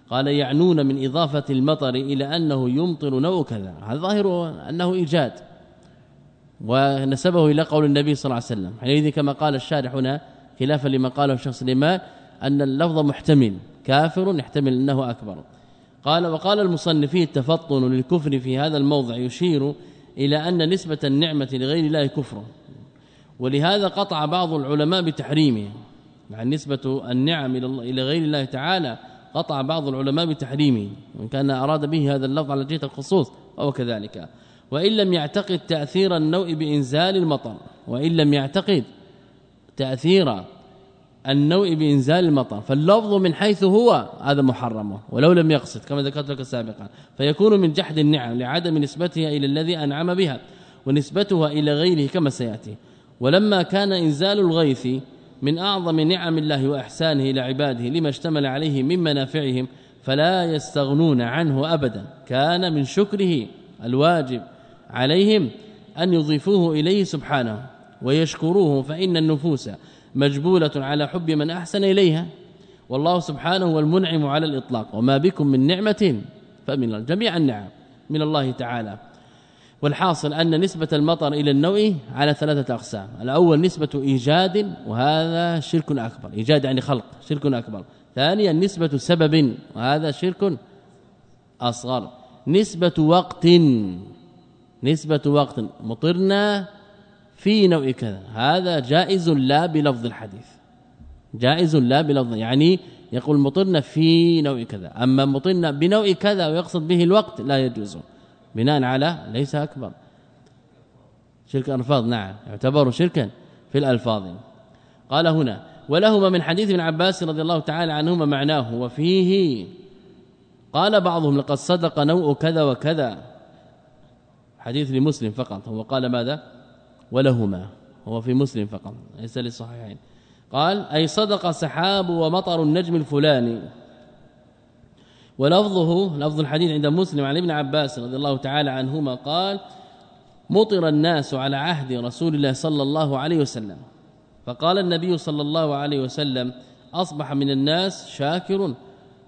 قال يعنون من إضافة المطر إلى أنه يمطر نوء كذا. هذا ظاهر أنه إيجاد. ونسبه إلى قول النبي صلى الله عليه وسلم. حينئذ كما قال الشارح هنا خلافا لما قاله الشيخ سليمان أن اللفظ محتمل كافر يحتمل أنه أكبر. قال وقال المصنف التفطن للكفر في هذا الموضع يشير إلى أن نسبة النعمة لغير الله كفر. ولهذا قطع بعض العلماء بتحريمه. مع نسبة النعم إلى غير الله تعالى قطع بعض العلماء بتحريمه. وإن كان أراد به هذا اللفظ على جهة الخصوص أو كذلك. وإن لم يعتقد تأثير النوء بإنزال المطر وإن لم يعتقد تأثير النوء بإنزال المطر فاللفظ من حيث هو هذا محرم ولو لم يقصد كما ذكرت لك سابقا فيكون من جحد النعم لعدم نسبتها إلى الذي أنعم بها ونسبتها إلى غيره كما سيأتي. ولما كان إنزال الغيث من أعظم نعم الله وإحسانه إلى عباده لما اشتمل عليه من منافعهم فلا يستغنون عنه ابدا كان من شكره الواجب. عليهم أن يضيفوه إليه سبحانه ويشكروه فإن النفوس مجبولة على حب من أحسن إليها. والله سبحانه هو المنعم على الإطلاق. وما بكم من نعمة فمن جميع النعم من الله تعالى. والحاصل أن نسبة المطر إلى النوء على ثلاثة أقسام. الأول نسبة إيجاد وهذا شرك أكبر. إيجاد يعني خلق شرك أكبر. ثانيا نسبة سبب وهذا شرك أصغر. نسبة وقت. نسبة وقت مطرنا في نوع كذا. هذا جائز لا بلفظ الحديث. جائز لا بلفظ يعني يقول مطرنا في نوع كذا. أما مطرنا بنوع كذا ويقصد به الوقت لا يجوز. بناء على ليس أكبر. شرك الفاظ نعم. يعتبر شركا في الألفاظ. قال هنا ولهما من حديث ابن عباس رضي الله تعالى عنهما معناه وفيه قال بعضهم لقد صدق نوء كذا وكذا. حديث لمسلم فقط. هو قال ماذا؟ ولهما. هو في مسلم فقط ليس للصحيحين. قال أي صدق سحاب ومطر النجم الفلاني. ولفظه لفظ الحديث عند مسلم عن ابن عباس رضي الله تعالى عنهما قال مطر الناس على عهد رسول الله صلى الله عليه وسلم. فقال النبي صلى الله عليه وسلم أصبح من الناس شاكر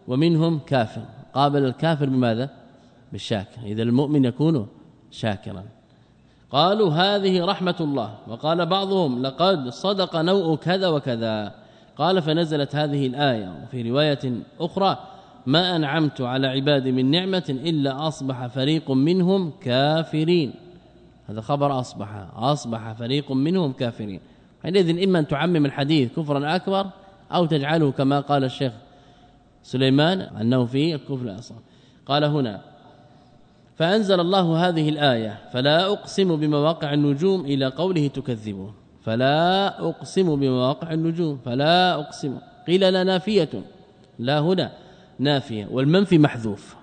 ومنهم كافر. قابل الكافر بماذا؟ بالشاكر. إذا المؤمن يكون شاكرا. قالوا هذه رحمة الله. وقال بعضهم لقد صدق نوء كذا وكذا. قال فنزلت هذه الآية. وفي رواية أخرى ما أنعمت على عبادي من نعمة إلا أصبح فريق منهم كافرين. هذا خبر أصبح أصبح فريق منهم كافرين. حينئذ إما أن تعمم الحديث كفرا أكبر أو تجعله كما قال الشيخ سليمان انه في الكفر الاصغر قال هنا فأنزل الله هذه الآية فلا أقسم بمواقع النجوم إلى قوله تكذبون. فلا أقسم بمواقع النجوم فلا أقسم قيل لا نافيه لا هنا نافية. والمنفي محذوف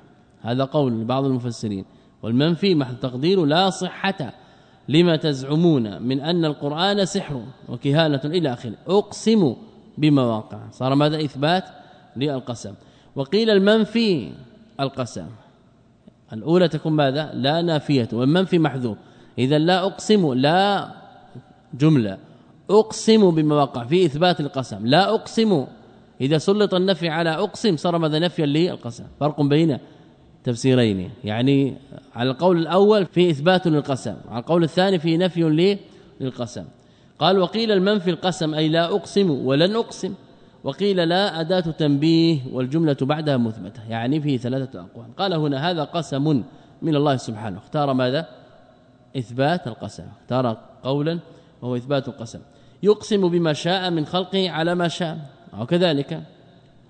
هذا قول بعض المفسرين. والمنفي محذوف تقدير لا صحة. لما تزعمون من أن القرآن سحر وكهانة إلى آخره. أقسم بمواقع صار ماذا؟ إثبات للقسم. وقيل المنفي القسم. الأولى تكون ماذا؟ لا نافية والمنفي محذوف؟ إذا لا أقسم لا جملة. أقسم بمواقع في إثبات القسم. لا أقسم. إذا سلط النفي على أقسم صار ماذا؟ نفيا للقسم. فرق بين تفسيرين. يعني على القول الأول في إثبات للقسم على القول الثاني في نفي للقسم. قال وقيل المنفي القسم أي لا أقسم ولن أقسم. وقيل لا أداة تنبيه والجملة بعدها مثبتة يعني في ثلاثة أقوال. قال هنا هذا قسم من الله سبحانه. اختار ماذا؟ إثبات القسم. اختار قولا وهو إثبات القسم. يقسم بما شاء من خلقه على ما شاء. أو كذلك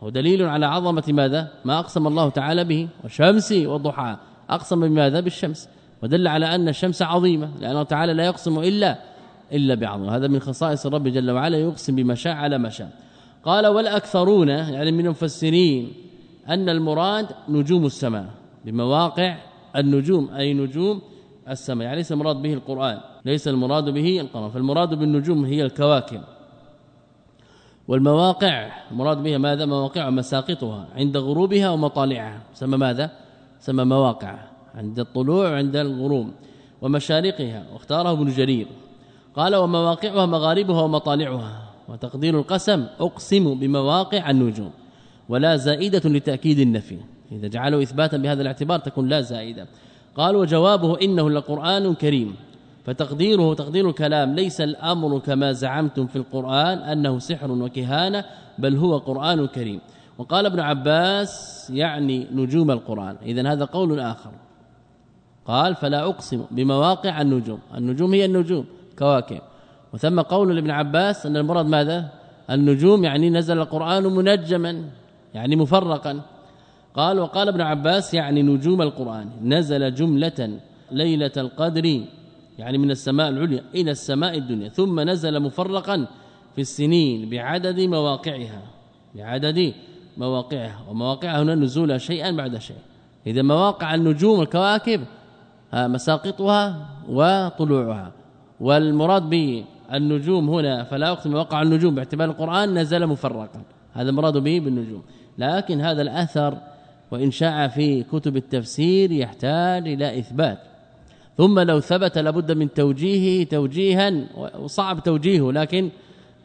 هو دليل على عظمة ماذا؟ ما أقسم الله تعالى به والشمس والضحى. أقسم بماذا؟ بالشمس. ودل على أن الشمس عظيمة لأنه تعالى لا يقسم إلا إلا بعظمة. هذا من خصائص الرب جل وعلا يقسم بما شاء على ما شاء. قال والأكثرون يعني من المفسرين أن المراد نجوم السماء بمواقع النجوم أي نجوم السماء يعني ليس المراد به القرآن ليس المراد به القمر فالمراد بالنجوم هي الكواكب. والمواقع مراد بها ماذا؟ مواقع مساقطها عند غروبها ومطالعها. سمى ماذا؟ سمى مواقع عند الطلوع وعند الغروب ومشارقها واختاره ابن جرير. قال ومواقعها مغاربها ومطالعها. وتقدير القسم أقسم بمواقع النجوم ولا زائدة لتأكيد النفي. إذا جعلوا إثباتا بهذا الاعتبار تكون لا زائدة. قال وجوابه إنه لقرآن كريم فتقديره تقدير الكلام ليس الأمر كما زعمتم في القرآن أنه سحر وكهانة بل هو قرآن كريم. وقال ابن عباس يعني نجوم القرآن. اذا هذا قول آخر. قال فلا أقسم بمواقع النجوم. النجوم هي النجوم كواكب. وثم قول لابن عباس أن المراد ماذا؟ النجوم يعني نزل القرآن منجما يعني مفرقا. قال وقال ابن عباس يعني نجوم القرآن. نزل جملة ليلة القدر يعني من السماء العليا إلى السماء الدنيا. ثم نزل مفرقا في السنين بعدد مواقعها. بعدد مواقعها. ومواقعها هنا نزول شيئا بعد شيء. إذا مواقع النجوم الكواكب مساقطها وطلوعها. والمراد بالنجوم هنا فلا أقسم وقع النجوم باعتبار القرآن نزل مفرقا. هذا المراد به بالنجوم. لكن هذا الأثر وإن شاع في كتب التفسير يحتاج إلى إثبات. ثم لو ثبت لابد من توجيهه توجيها وصعب توجيهه لكن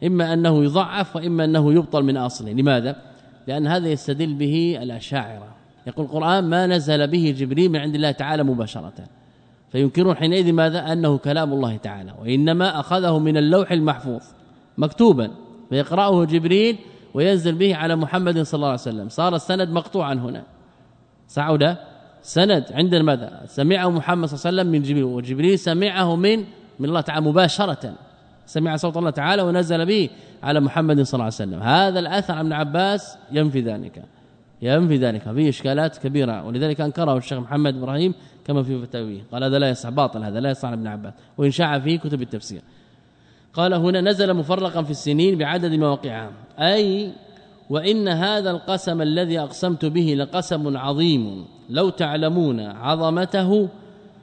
إما أنه يضعف وإما أنه يبطل من أصله. لماذا؟ لأن هذا يستدل به الأشاعرة. يقول القرآن ما نزل به جبريل من عند الله تعالى مباشرة. فينكرون حينئذ ماذا؟ أنه كلام الله تعالى وإنما أخذه من اللوح المحفوظ مكتوبا فيقرأه جبريل وينزل به على محمد صلى الله عليه وسلم. صار السند مقطوعا هنا. صعد سند عندنا ماذا؟ سمعه محمد صلى الله عليه وسلم من جبريل وجبريل سمعه من من الله تعالى مباشرة. سمع صوت الله تعالى ونزل به على محمد صلى الله عليه وسلم. هذا الأثر عن عباس ينفي ذلك. ينفي ذلك. فيه إشكالات كبيرة. ولذلك أنكره الشيخ محمد إبراهيم كما في فتاويه قال هذا لا يصح باطل هذا لا يصح ابن عباس. وإن شاع في كتب التفسير. قال هنا نزل مفرقا في السنين بعدد مواقعها. أي وإن هذا القسم الذي أقسمت به لقسم عظيم. لو تعلمون عظمته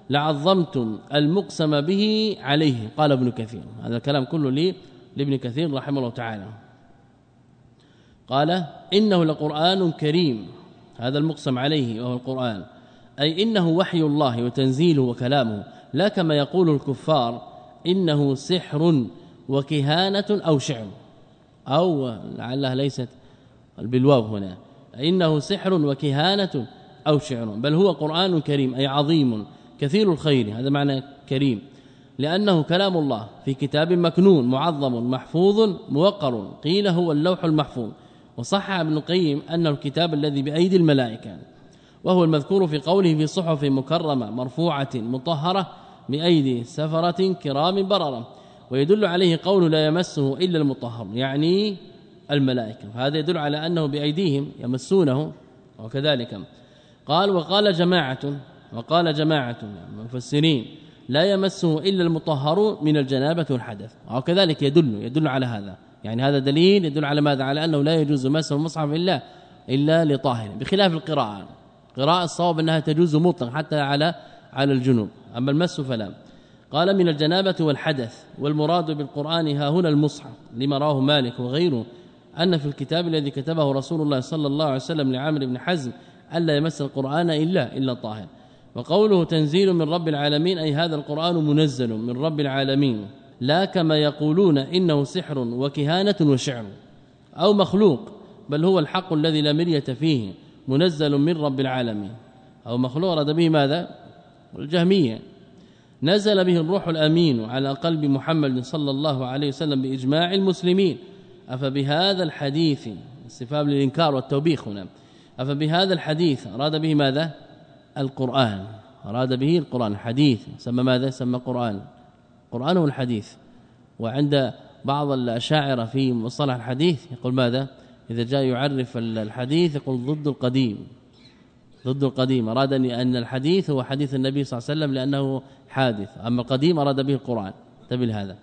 لعظمتم المقسم به عليه قال ابن كثير. هذا الكلام كله لي لابن كثير رحمه الله تعالى. قال إنه لقرآن كريم. هذا المقسم عليه وهو القرآن. أي إنه وحي الله وتنزيله وكلامه لا كما يقول الكفار إنه سحر وكهانة أو شعر. أو لعلها ليست بالواو هنا. إنه سحر وكهانة أو شعر. بل هو قرآن كريم أي عظيم كثير الخير. هذا معنى كريم. لأنه كلام الله في كتاب مكنون معظم محفوظ موقر. قيل هو اللوح المحفوظ. وصح ابن القيم انه الكتاب الذي بأيدي الملائكة. وهو المذكور في قوله في صحف مكرمة مرفوعة مطهرة بأيدي سفرة كرام بررة. ويدل عليه قول لا يمسه إلا المطهر يعني الملائكة. هذا يدل على أنه بأيديهم يمسونه وكذلك. قال وقال جماعة وقال جماعة المفسرين لا يمسه إلا المطهر من الجنابة والحدث. وكذلك يدل يدل على هذا. يعني هذا دليل يدل على ماذا؟ على أنه لا يجوز مس المصحف إلا إلا لطاهر بخلاف القراءة. قراءة الصواب أنها تجوز مطلق حتى على على الجنوب. أما المس فلا. قال من الجنابة والحدث والمراد بالقرآن ها هنا المصحف لما راه مالك وغيره أن في الكتاب الذي كتبه رسول الله صلى الله عليه وسلم لعامر بن حزم الا يمس القرآن إلا إلا طاهر. وقوله تنزيل من رب العالمين أي هذا القرآن منزل من رب العالمين. لا كما يقولون إنه سحر وكهانة وشعر أو مخلوق بل هو الحق الذي لا مرية فيه. منزل من رب العالمين. أو مخلوق رد به ماذا؟ الجهمية. نزل به الروح الأمين على قلب محمد صلى الله عليه وسلم بإجماع المسلمين. أفبهذا الحديث استفهام للإنكار والتوبيخ هنا. أفبهذا الحديث أراد به ماذا؟ القرآن. أراد به القرآن. حديث. سمى ماذا؟ سمى قرآن. قرآن والحديث وعند بعض الأشاعرة في مصطلح الحديث يقول ماذا؟ إذا جاء يعرف الحديث يقول ضد القديم ضد القديم. اراد أن الحديث هو حديث النبي صلى الله عليه وسلم لأنه حادث أما القديم أراد به القرآن. تبل هذا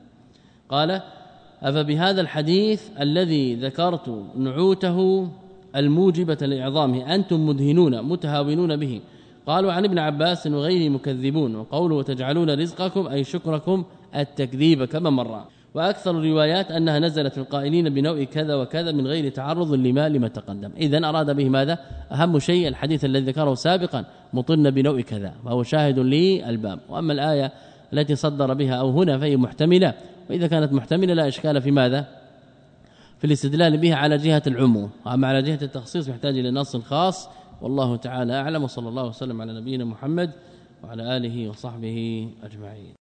قال أفبهذا الحديث الذي ذكرت نعوته الموجبة لإعظامه أنتم مدهنون متهاونون به. قالوا عن ابن عباس وغيره مكذبون وقوله وتجعلون رزقكم أي شكركم التكذيب كما مر. وأكثر الروايات أنها نزلت القائلين بنوع كذا وكذا من غير تعرض لما لما تقدم. اذا أراد به ماذا؟ أهم شيء الحديث الذي ذكره سابقا مطن بنوع كذا فهو شاهد للباب وأما الآية التي صدر بها أو هنا فهي محتملة. وإذا كانت محتملة لا إشكال في ماذا؟ في الاستدلال بها على جهة العموم. أما على جهة التخصيص يحتاج إلى نص خاص. والله تعالى أعلم. وصلى الله وسلم على نبينا محمد وعلى آله وصحبه أجمعين.